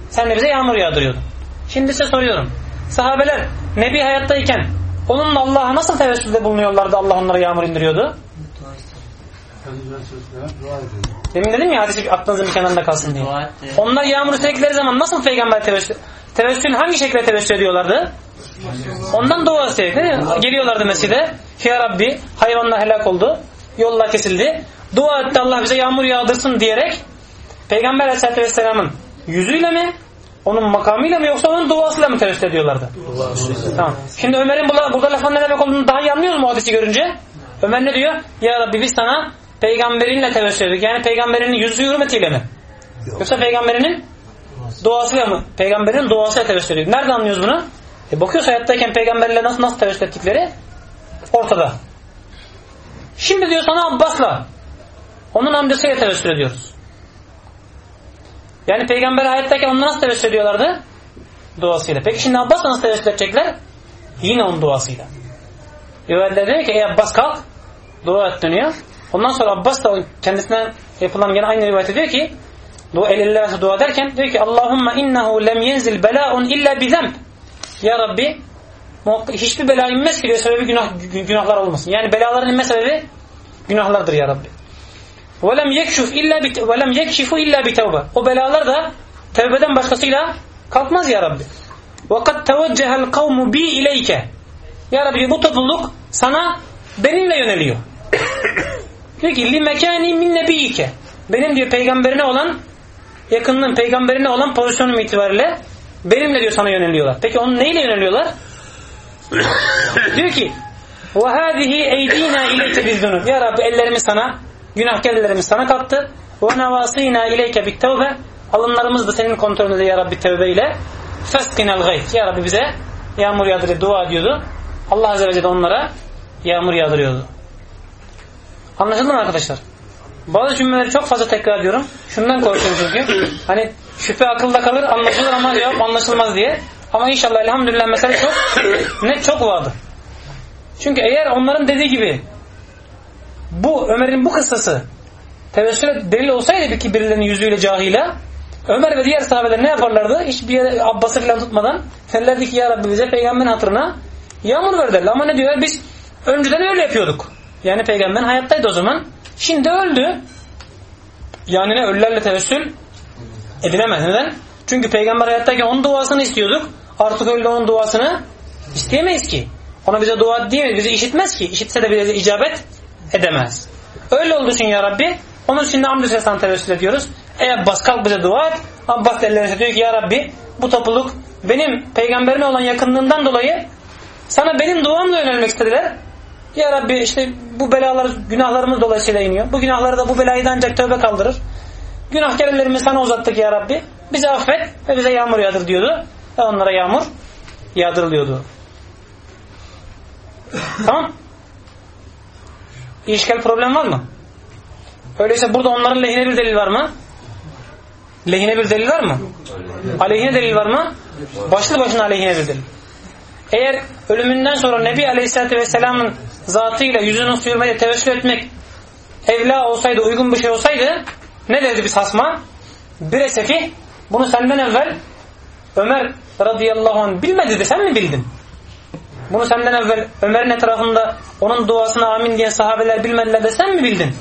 sen de bize yağmur yağdırıyordun. Şimdi size soruyorum. Sahabeler Nebi hayattayken onunla Allah'a nasıl tevessülde bulunuyorlardı Allah onlara yağmur indiriyordu? Demin dedim ya hadisi aklınızın bir kenarında kalsın diye. Onlar yağmur istedikleri zaman nasıl peygamber tevessül, tevessül hangi şekilde tevessül ediyorlardı? Ondan dua mi? Geliyorlardı mescide. Ya Rabbi hayvanlar helak oldu. Yollar kesildi. Dua etti Allah bize yağmur yağdırsın diyerek Peygamber Aleyhisselatü Vesselam'ın yüzüyle mi? Onun makamıyla mı yoksa onun duasıyla mı tevessül ediyorlardı? Tamam. Şimdi Ömer'in burada, burada lafın ne demek olduğunu daha iyi anlıyoruz mu o hadisi görünce? Ömer ne diyor? Ya Rabbi biz sana peygamberinle tevessül ediyoruz. Yani peygamberinin yüzü hürmetiyle mi? Yoksa peygamberinin duasıyla mı? Peygamberin duasıyla tevessül ediyor. Nerede anlıyoruz bunu? E bakıyoruz hayattayken peygamberle nasıl nasıl tevessül ettikleri ortada. Şimdi diyor sana Abbas'la onun amcasıyla tevessül ediyoruz. Yani peygamber hayattayken onunla nasıl tevessül ediyorlardı? Duasıyla. Peki şimdi Abbas'la nasıl tevessül edecekler? Yine onun duasıyla. Evvelde diyor ki ey Abbas kalk dua et dönüyor. Ondan sonra Abbas da kendisine yapılan yine aynı rivayet ediyor ki dua el elle arası dua derken diyor ki Allahumma innehu lem yenzil bela'un illa bi zemb. Ya Rabbi muhakkak hiçbir bela inmez ki diyor sebebi günah, günahlar olmasın. Yani belaların inme sebebi günahlardır ya Rabbi. وَلَمْ يَكْشُفْ illa bi وَلَمْ يَكْشِفُ illa bi tevbe. O belalar da tevbeden başkasıyla kalkmaz ya Rabbi. وَقَدْ تَوَجَّهَ الْقَوْمُ بِي اِلَيْكَ Ya Rabbi bu topluluk sana benimle yöneliyor. Diyor ki li mekani min nebiyike. Benim diyor peygamberine olan yakınlığım, peygamberine olan pozisyonum itibariyle benimle diyor sana yöneliyorlar. Peki onu neyle yöneliyorlar? diyor ki ve hadihi eydina ileyke bizzunub. Ya Rabbi ellerimi sana, günahkar ellerimi sana kattı. Ve nevasina ileyke bittevbe. Alınlarımız da senin kontrolünde ya Rabbi tevbeyle. Feskinel gayt. Ya Rabbi bize yağmur yağdır dua ediyordu. Allah Azze ve Celle onlara yağmur yağdırıyordu. Anlaşıldı mı arkadaşlar? Bazı cümleleri çok fazla tekrar ediyorum. Şundan korkuyorum çünkü. Hani şüphe akılda kalır anlaşılır ama cevap anlaşılmaz diye. Ama inşallah elhamdülillah mesele çok net çok vardı. Çünkü eğer onların dediği gibi bu Ömer'in bu kıssası tevessüle delil olsaydı ki birilerinin yüzüyle cahile Ömer ve diğer sahabeler ne yaparlardı? Hiçbir yere Abbas'ı falan tutmadan derlerdi ki ya Rabbi bize peygamberin hatırına yağmur ver derler. Ama ne diyorlar? Biz önceden öyle yapıyorduk. Yani peygamber hayattaydı o zaman. Şimdi öldü. Yani ne ölülerle tevessül edilemez. Neden? Çünkü peygamber hayattayken onun duasını istiyorduk. Artık öldü onun duasını isteyemeyiz ki. Ona bize dua diyemeyiz. Bizi işitmez ki. İşitse de bize icabet edemez. Öyle olduğu için ya Rabbi onun için de amdü sesan tevessül ediyoruz. Ey Abbas kalk bize dua et. Abbas ellerine diyor ki ya Rabbi bu topluluk benim peygamberime olan yakınlığından dolayı sana benim duamla yönelmek istediler. Ya Rabbi işte bu belalar günahlarımız dolayısıyla iniyor. Bu günahları da bu belayı da ancak tövbe kaldırır. Günahkar sana uzattık ya Rabbi. Bizi affet ve bize yağmur yağdır diyordu. Ve onlara yağmur yağdırılıyordu. tamam. İşgal problem var mı? Öyleyse burada onların lehine bir delil var mı? Lehine bir delil var mı? Aleyhine delil var mı? Başlı başına aleyhine bir delil. Eğer ölümünden sonra Nebi Aleyhisselatü Vesselam'ın zatıyla yüzünü sürmeyle tevessül etmek evla olsaydı, uygun bir şey olsaydı ne derdi biz hasma? Bir esefi bunu senden evvel Ömer radıyallahu anh bilmedi de sen mi bildin? Bunu senden evvel Ömer'in etrafında onun duasına amin diyen sahabeler bilmediler de sen mi bildin?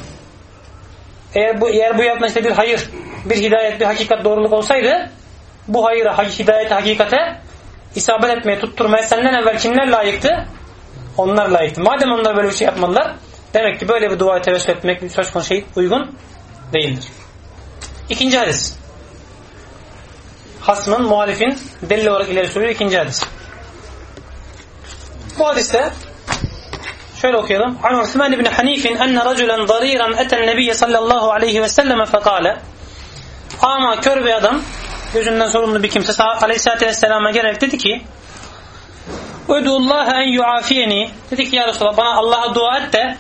Eğer bu, eğer bu yapma bir hayır, bir hidayet, bir hakikat doğruluk olsaydı bu hayıra, hidayete, hakikate isabet etmeye, tutturmaya senden evvel kimler layıktı? Onlar layıktı. Madem onlar böyle bir şey yapmadılar demek ki böyle bir duaya tevessül etmek söz konusu şey uygun değildir. İkinci hadis. Hasmın, muhalifin delil olarak ileri sürüyor ikinci hadis. Bu hadiste şöyle okuyalım. An Osman ibn Hanifin enne raculen dariran eten nebiyye sallallahu aleyhi ve selleme fekale ama kör bir adam gözünden sorumlu bir kimse aleyhissalatü vesselama gelerek dedi ki Udullaha en yuafiyeni dedi ki ya Resulallah bana Allah'a dua et de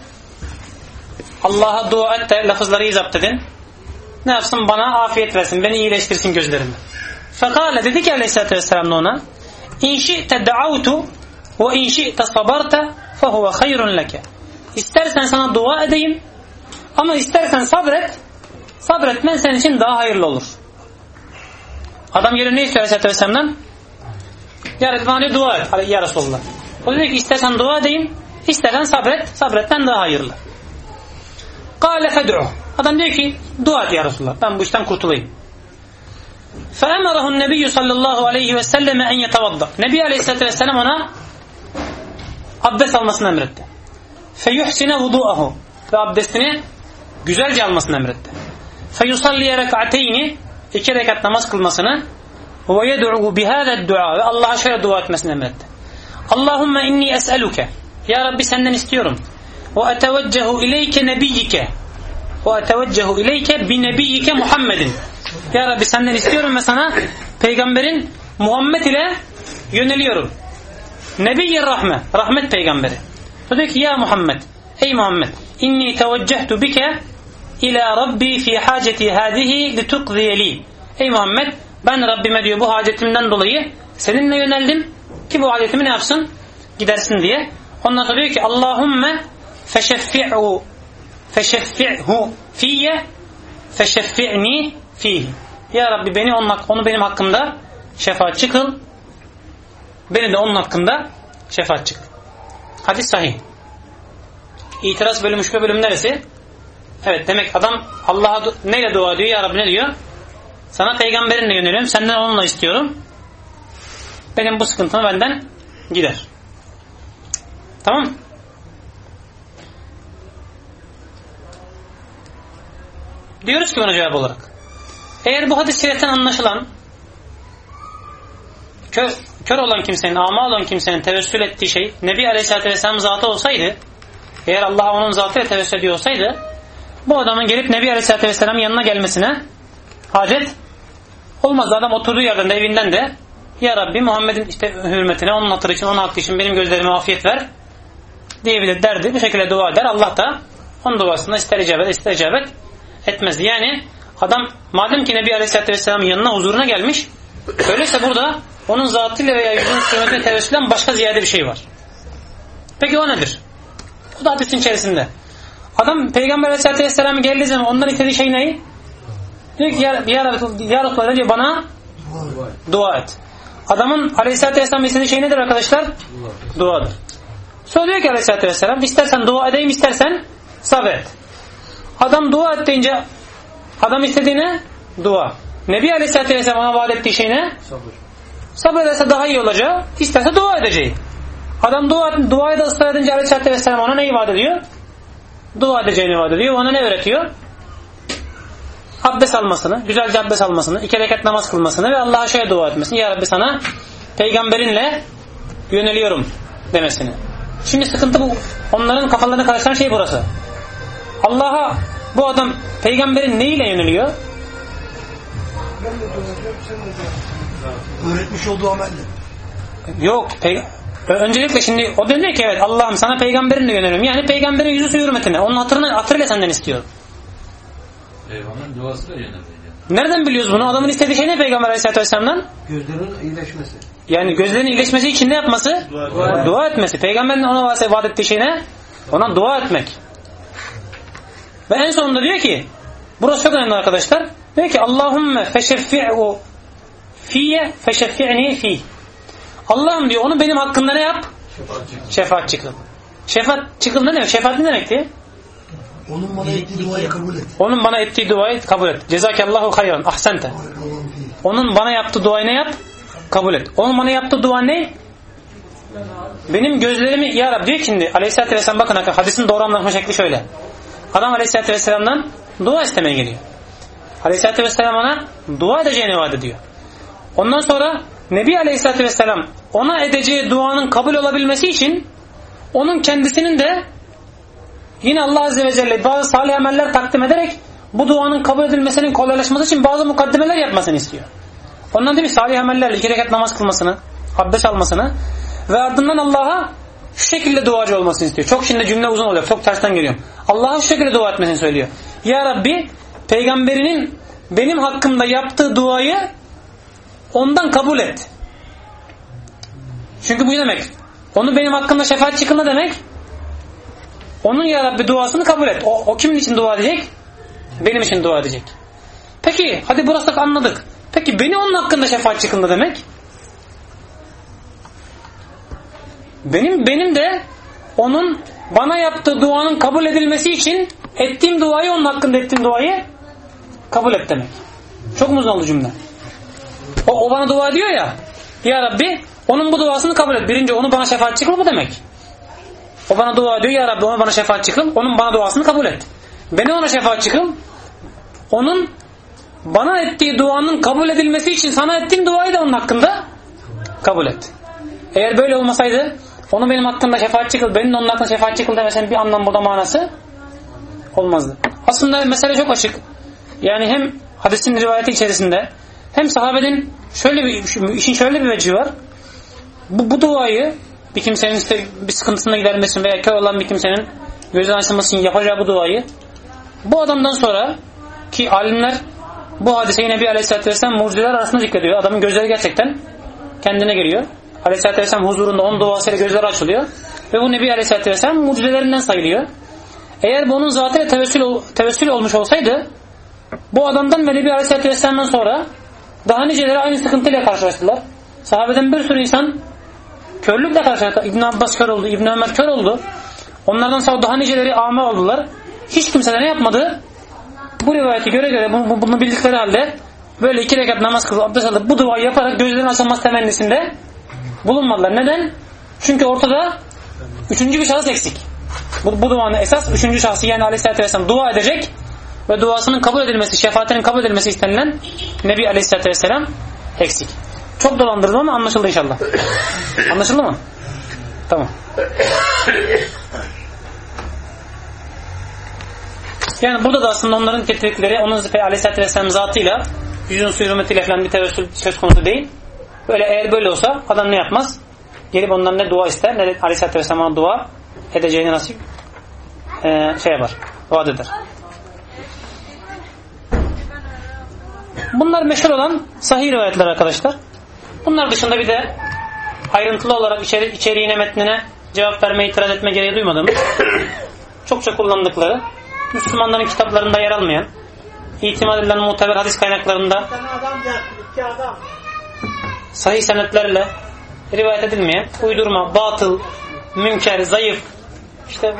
Allah'a dua et de lafızları izap dedin. Ne yapsın bana afiyet versin beni iyileştirsin gözlerimi. Fekale dedi ki aleyhissalatü vesselam ona İn şi'te da'avtu ve in şi'te sabarta fehuve hayrun leke. İstersen sana dua edeyim ama istersen sabret sabretmen senin için daha hayırlı olur. Adam geliyor ne istiyor Aleyhisselatü Vesselam'dan? Ya Resulallah diyor dua et. Ya Resulallah. O diyor ki istersen dua edeyim, istersen sabret, sabretten daha hayırlı. Kale fed'u. Adam diyor ki dua et ya Resulullah. Ben bu işten kurtulayım. فَاَمَرَهُ النَّبِيُّ sallallahu aleyhi ve selleme en yetevadda. Nebi aleyhissalatü vesselam ona abdest almasını emretti. فَيُحْسِنَ وُضُوءَهُ Ve abdestini güzelce almasını emretti. فَيُصَلِّيَ رَكَعْتَيْنِ iki rekat namaz kılmasını ve yed'u bihâzed dua ve Allah'a şöyle dua etmesini emretti. Allahümme inni es'eluke Ya Rabbi senden istiyorum. Ve eteveccehu ileyke nebiyyike Ve eteveccehu ileyke bi nebiyyike Muhammedin Ya Rabbi senden istiyorum ve sana peygamberin Muhammed ile yöneliyorum. Nebiyye rahme, rahmet peygamberi. O diyor ki ya Muhammed, ey Muhammed inni teveccehtu bike ila Rabbi fi haceti hadihi litukziye li. Ey Muhammed, ben Rabbime diyor bu hacetimden dolayı seninle yöneldim ki bu hacetimi ne yapsın? Gidersin diye. Ondan sonra diyor ki Allahümme feşeffi'hu feşeffi'hu fiyye feşeffi'ni fihi. Ya Rabbi beni onun, onu benim hakkımda şefaatçi kıl. Beni de onun hakkında şefaatçi kıl. Hadis sahih. İtiraz bölümü şüphe bölümü neresi? Evet demek adam Allah'a neyle dua ediyor? Ya Rabbi ne diyor? Sana peygamberinle yöneliyorum. Senden onunla istiyorum. Benim bu sıkıntımı benden gider. Tamam Diyoruz ki buna cevap olarak. Eğer bu hadis şeriften anlaşılan kör, kör olan kimsenin, ama olan kimsenin tevessül ettiği şey Nebi Aleyhisselatü Vesselam zatı olsaydı eğer Allah onun zatıyla tevessül ediyor olsaydı bu adamın gelip Nebi Aleyhisselatü Vesselam'ın yanına gelmesine hacet olmaz. Adam oturduğu yerden de evinden de Ya Rabbi Muhammed'in işte hürmetine, onun hatırı için, onun hakkı için benim gözlerime afiyet ver diyebilir derdi. Bu şekilde dua eder. Allah da onun duasında ister icabet, ister icabet etmezdi. Yani adam madem ki Nebi Aleyhisselatü Vesselam'ın yanına huzuruna gelmiş öyleyse burada onun zatıyla veya yüzünün hürmetine tevessülen başka ziyade bir şey var. Peki o nedir? Bu da hadisin içerisinde. Adam Peygamber Aleyhisselatü Vesselam geldiği zaman ondan istediği şey ne? Diyor ki ya, ya, ya Resulallah diyor bana dua et. Adamın Aleyhisselatü Vesselam istediği şey nedir arkadaşlar? Duadır. Sonra diyor ki Aleyhisselatü Vesselam istersen dua edeyim istersen sabret. Adam dua et deyince adam istediğine dua. Nebi Aleyhisselatü Vesselam ona vaat ettiği şey ne? Sabır. Sabrederse daha iyi olacağı, isterse dua edeceği. Adam dua, duaya da ısrar edince Aleyhisselatü Vesselam ona ne vaat ediyor? Dua edeceğini vaat ediyor. Ona ne öğretiyor? Abdest almasını, güzelce abdest almasını, iki rekat namaz kılmasını ve Allah'a şöyle dua etmesini. Ya Rabbi sana peygamberinle yöneliyorum demesini. Şimdi sıkıntı bu. Onların kafalarını karıştıran şey burası. Allah'a bu adam peygamberin neyle yöneliyor? Öğretmiş olduğu amelle. Yok. Öncelikle şimdi o diyor ki evet Allah'ım sana peygamberinle yöneliyorum. Yani peygamberin yüzü suyu hürmetine. Onun hatırına, hatırıyla senden istiyorum. Peygamberin duasıyla yöneldi. Nereden biliyoruz bunu? Adamın istediği şey ne Peygamber Aleyhisselatü Vesselam'dan? Gözlerinin iyileşmesi. Yani gözlerinin iyileşmesi için ne yapması? Dua, dua etmesi. Peygamberin ona vaat ettiği şey ne? Ona dua etmek. Ve en sonunda diyor ki burası çok önemli arkadaşlar. Diyor ki Allahümme feşeffi'u fiye feşeffi'ni fi. Allah'ım diyor onu benim hakkında ne yap? Şefaat çıkıl. Şefaat çıkıl ne demek? Şefaat ne demekti? Onun bana ettiği duayı kabul et. Onun bana ettiği duayı kabul et. Cezakallahu hayran. Ahsente. Onun bana yaptığı duayı ne yap? Kabul et. Onun bana yaptığı dua ne? Benim gözlerimi ya Rab diyor ki şimdi Aleyhisselatü Vesselam bakın hadisin doğru anlatma şekli şöyle. Adam Aleyhisselatü Vesselam'dan dua istemeye geliyor. Aleyhisselatü Vesselam ona dua edeceğini vaat ediyor. Ondan sonra Nebi Aleyhisselatü Vesselam ona edeceği duanın kabul olabilmesi için onun kendisinin de yine Allah Azze ve Celle bazı salih ameller takdim ederek bu duanın kabul edilmesinin kolaylaşması için bazı mukaddimeler yapmasını istiyor. Ondan mi? Salih amellerle iki rekat namaz kılmasını, abdest almasını ve ardından Allah'a şu şekilde duacı olmasını istiyor. Çok şimdi cümle uzun oluyor. Çok tersten geliyorum. Allah'a şu şekilde dua etmesini söylüyor. Ya Rabbi peygamberinin benim hakkımda yaptığı duayı ondan kabul et. Çünkü bu demek? Onu benim hakkımda şefaat çıkılma demek. Onun ya Rabbi duasını kabul et. O, o kimin için dua edecek? Benim için dua edecek. Peki hadi burası anladık. Peki beni onun hakkında şefaat çıkılma demek? Benim benim de onun bana yaptığı duanın kabul edilmesi için Ettiğim duayı onun hakkında ettiğim duayı kabul et demek. Çok mu oldu cümle? O, o bana dua ediyor ya. Ya Rabbi onun bu duasını kabul et. Birinci onu bana şefaatçi kıl mı demek? O bana dua ediyor ya Rabbi onu bana şefaatçi kıl. Onun bana duasını kabul et. Beni ona şefaatçi kıl. Onun bana ettiği duanın kabul edilmesi için sana ettiğim duayı da onun hakkında kabul et. Eğer böyle olmasaydı onu benim hakkımda şefaatçi kıl, benim onun hakkında şefaatçi kıl demesen bir anlam burada manası olmazdı. Aslında mesele çok açık. Yani hem hadisin rivayeti içerisinde hem sahabenin şöyle bir işin şöyle bir vecihi var. Bu, bu duayı bir kimsenin işte bir sıkıntısına gidermesin veya kör olan bir kimsenin gözden açılması için yapacağı bu duayı bu adamdan sonra ki alimler bu hadiseyi Nebi Aleyhisselatü Vesselam mucizeler arasında zikrediyor. Adamın gözleri gerçekten kendine geliyor. Aleyhisselatü Vesselam huzurunda onun duasıyla gözleri açılıyor. Ve bu Nebi Aleyhisselatü Vesselam mucizelerinden sayılıyor. Eğer bunun zatıyla tevessül, tevessül olmuş olsaydı bu adamdan ve Nebi Aleyhisselatü Vesselam'dan sonra daha niceleri aynı sıkıntıyla karşılaştılar. Sahabeden bir sürü insan körlükle karşılaştı. İbn Abbas kör oldu, İbn Ömer kör oldu. Onlardan sonra daha niceleri ame oldular. Hiç kimse de ne yapmadı? Bu rivayeti göre göre bunu, bunu bildikleri halde böyle iki rekat namaz kılıp abdest alıp bu duayı yaparak gözlerin açılması temennisinde bulunmadılar. Neden? Çünkü ortada üçüncü bir şahıs eksik. Bu, bu duanın esas üçüncü şahsı yani Aleyhisselatü Vesselam dua edecek ve duasının kabul edilmesi, şefaatinin kabul edilmesi istenilen Nebi Aleyhisselatü Vesselam eksik. Çok dolandırdım ama anlaşıldı inşallah. Anlaşıldı mı? Tamam. Yani burada da aslında onların getirdikleri onun Aleyhisselatü Vesselam zatıyla yüzün su hürmetiyle falan bir tevessül söz konusu değil. Böyle eğer böyle olsa adam ne yapmaz? Gelip ondan ne dua ister ne de Aleyhisselatü Vesselam'a dua edeceğini nasip e, şey yapar. Vaat eder. Bunlar meşhur olan sahih rivayetler arkadaşlar. Bunlar dışında bir de ayrıntılı olarak içeri, içeriğine metnine cevap vermeye itiraz etme gereği duymadığımız çokça kullandıkları Müslümanların kitaplarında yer almayan itimat edilen muteber hadis kaynaklarında sahih senetlerle rivayet edilmeyen uydurma, batıl, münker, zayıf işte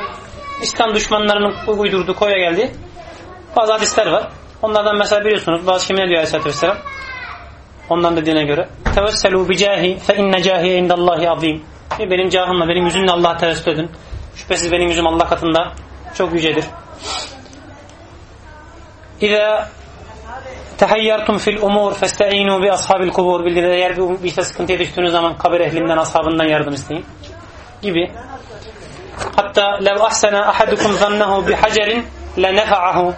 İslam düşmanlarının uydurduğu koya geldi. Bazı hadisler var. Onlardan mesela biliyorsunuz bazı kim ne diyor Aleyhisselatü Vesselam? Ondan dediğine göre tevesselu bi cahi fe inne cahi indallahi azim. Benim cahımla, benim yüzümle Allah'a tevessül edin. Şüphesiz benim yüzüm Allah katında çok yücedir. İza tehayyartum fil umur festa'inu bi ashabil kubur bildirir. Eğer bir, bir sıkıntıya düştüğünüz zaman kabir ehlinden, ashabından yardım isteyin. Gibi. Hatta lev ahsena ahadukum zannehu bi hacerin le nefa'ahu.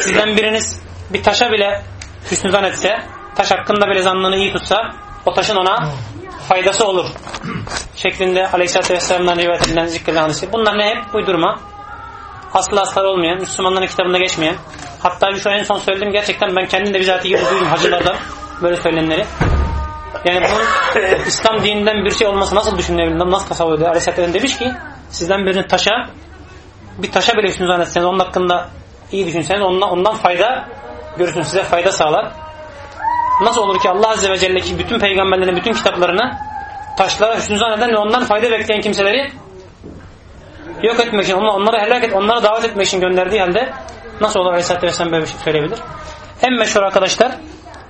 Sizden biriniz bir taşa bile hüsnü zan etse, taş hakkında bile zannını iyi tutsa, o taşın ona faydası olur. Şeklinde Aleyhisselatü Vesselam'dan rivayet edilen zikreden hadisi. Bunlar ne hep uydurma. Aslı aslar olmayan, Müslümanların kitabında geçmeyen. Hatta şu en son söylediğim gerçekten ben kendim de bizatihi duydum hacılardan böyle söylemleri. Yani bunun İslam dininden bir şey olması nasıl düşünülebilir, nasıl tasavvur ediyor? Aleyhisselam demiş ki sizden birinin taşa bir taşa bile hüsnü zannetseniz onun hakkında iyi düşünseniz ondan, ondan fayda görürsünüz. Size fayda sağlar. Nasıl olur ki Allah Azze ve Celle bütün peygamberlerin bütün kitaplarını taşlara hüsnü zanneden ve ondan fayda bekleyen kimseleri yok etmek için, onları helak et, onlara davet etmek için gönderdiği halde nasıl olur Aleyhisselatü Vesselam böyle bir şey söyleyebilir? En meşhur arkadaşlar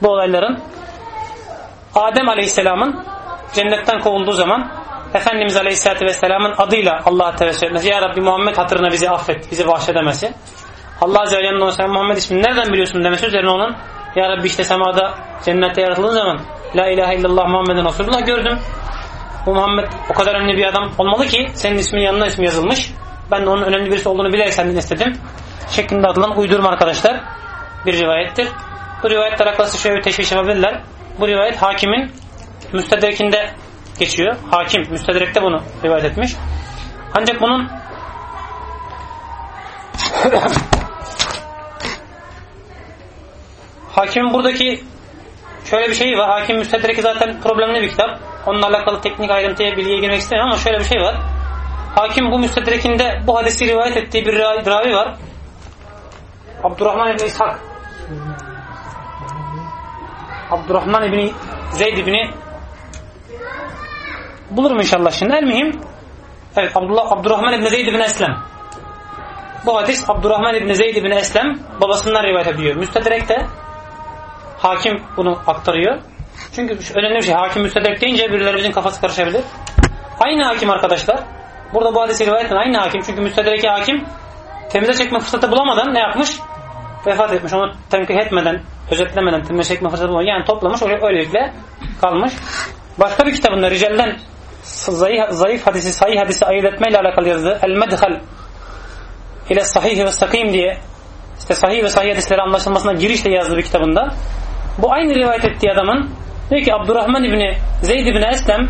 bu olayların Adem Aleyhisselam'ın cennetten kovulduğu zaman Efendimiz Aleyhisselatü Vesselam'ın adıyla Allah'a tevessül etmesi. Ya Rabbi Muhammed hatırına bizi affet, bizi bahşedemesi. Allah Azze ve Celle'nin sen Muhammed ismini nereden biliyorsun demesi üzerine onun Ya Rabbi işte semada cennette yaratıldığın zaman La ilahe illallah Muhammeden Resulullah gördüm. Bu Muhammed o kadar önemli bir adam olmalı ki senin ismin yanına ismi yazılmış. Ben de onun önemli birisi olduğunu bilerek senden istedim. Şeklinde atılan uydurma arkadaşlar bir rivayettir. Bu rivayetler hakkında şöyle bir teşviş yapabilirler. Bu rivayet hakimin müstedrekinde geçiyor. Hakim müstedrekte bunu rivayet etmiş. Ancak bunun Hakimin buradaki şöyle bir şey var. Hakim Müstedrek'i zaten problemli bir kitap. Onunla alakalı teknik ayrıntıya bilgiye girmek istemiyorum ama şöyle bir şey var. Hakim bu Müstedrek'inde bu hadisi rivayet ettiği bir ravi var. Abdurrahman İbni İshak. Abdurrahman İbni Zeyd İbni bulurum inşallah şimdi. El mühim Evet Abdullah, Abdurrahman İbni Zeyd İbni Eslem. Bu hadis Abdurrahman İbni Zeyd İbni Eslem babasından rivayet ediyor. Müstedrek'te hakim bunu aktarıyor. Çünkü önemli bir şey. Hakim müstedrek deyince birilerimizin kafası karışabilir. Aynı hakim arkadaşlar. Burada bu hadisi rivayet eden aynı hakim. Çünkü müstedreki hakim temize çekme fırsatı bulamadan ne yapmış? Vefat etmiş. Onu tenkih etmeden, özetlemeden temize çekme fırsatı bulamadan. Yani toplamış. öyle- Öylelikle kalmış. Başka bir kitabında Rical'den zayıf, zayıf hadisi, sahih hadisi ayırt etmeyle alakalı yazdığı El Medhal ile Sahih ve Sakim diye işte sahih ve sahih hadisleri anlaşılmasına girişle yazdığı bir kitabında bu aynı rivayet ettiği adamın diyor ki Abdurrahman İbni Zeyd İbni Eslem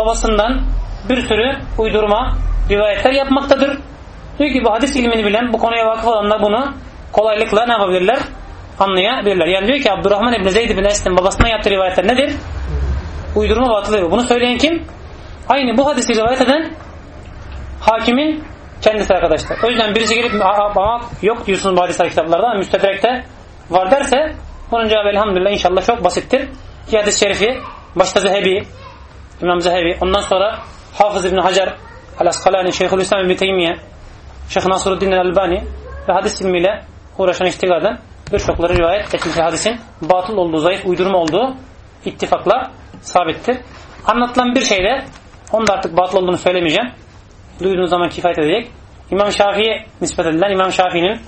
babasından bir sürü uydurma rivayetler yapmaktadır. Diyor ki bu hadis ilmini bilen, bu konuya vakıf olanlar bunu kolaylıkla ne yapabilirler? Anlayabilirler. Yani diyor ki Abdurrahman İbni Zeyd İbni Eslem babasından yaptığı rivayetler nedir? Uydurma batılı. Bunu söyleyen kim? Aynı bu hadisi rivayet eden hakimin kendisi arkadaşlar. O yüzden birisi gelip "Aa, bana yok diyorsunuz bu hadisler kitaplarda müstedrekte var derse bunun cevabı elhamdülillah inşallah çok basittir. Ki hadis-i şerifi başta Zehebi İmam Zehebi ondan sonra Hafız İbni Hacer Al-Askalani Şeyhülislam İbni Teymiye Şeyh Nasruddin El-Albani ve hadis ilmiyle uğraşan iştigaden birçokları rivayet etmiş hadisin batıl olduğu, zayıf uydurma olduğu ittifakla sabittir. Anlatılan bir şeyde onu da artık batıl olduğunu söylemeyeceğim. Duyduğunuz zaman kifayet edecek. İmam Şafii'ye nispet edilen İmam Şafii'nin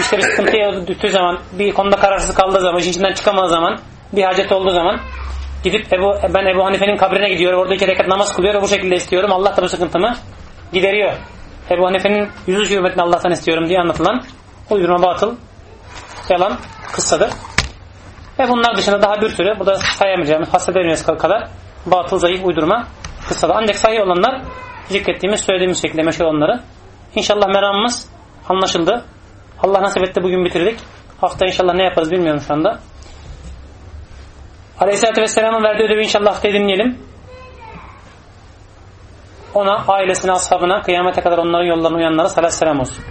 işte bir sıkıntıya düştüğü zaman, bir konuda kararsız kaldığı zaman, işin içinden çıkamadığı zaman, bir hacet olduğu zaman gidip Ebu, ben Ebu Hanife'nin kabrine gidiyorum, orada iki rekat namaz kılıyor ve bu şekilde istiyorum. Allah da bu sıkıntımı gideriyor. Ebu Hanife'nin yüzüncü hürmetini Allah'tan istiyorum diye anlatılan uydurma batıl, yalan kıssadır. Ve bunlar dışında daha bir sürü, bu da sayamayacağımız, hassedemeyeceğimiz kadar batıl, zayıf, uydurma kıssalar. Ancak sahih olanlar zikrettiğimiz, söylediğimiz şekilde meşhur olanları. İnşallah meramımız anlaşıldı. Allah nasip etti bugün bitirdik. Hafta inşallah ne yaparız bilmiyorum şu anda. Aleyhisselatü Vesselam'ın verdiği ödevi inşallah haftaya dinleyelim. Ona, ailesine, ashabına, kıyamete kadar onların yollarına uyanlara salat selam olsun.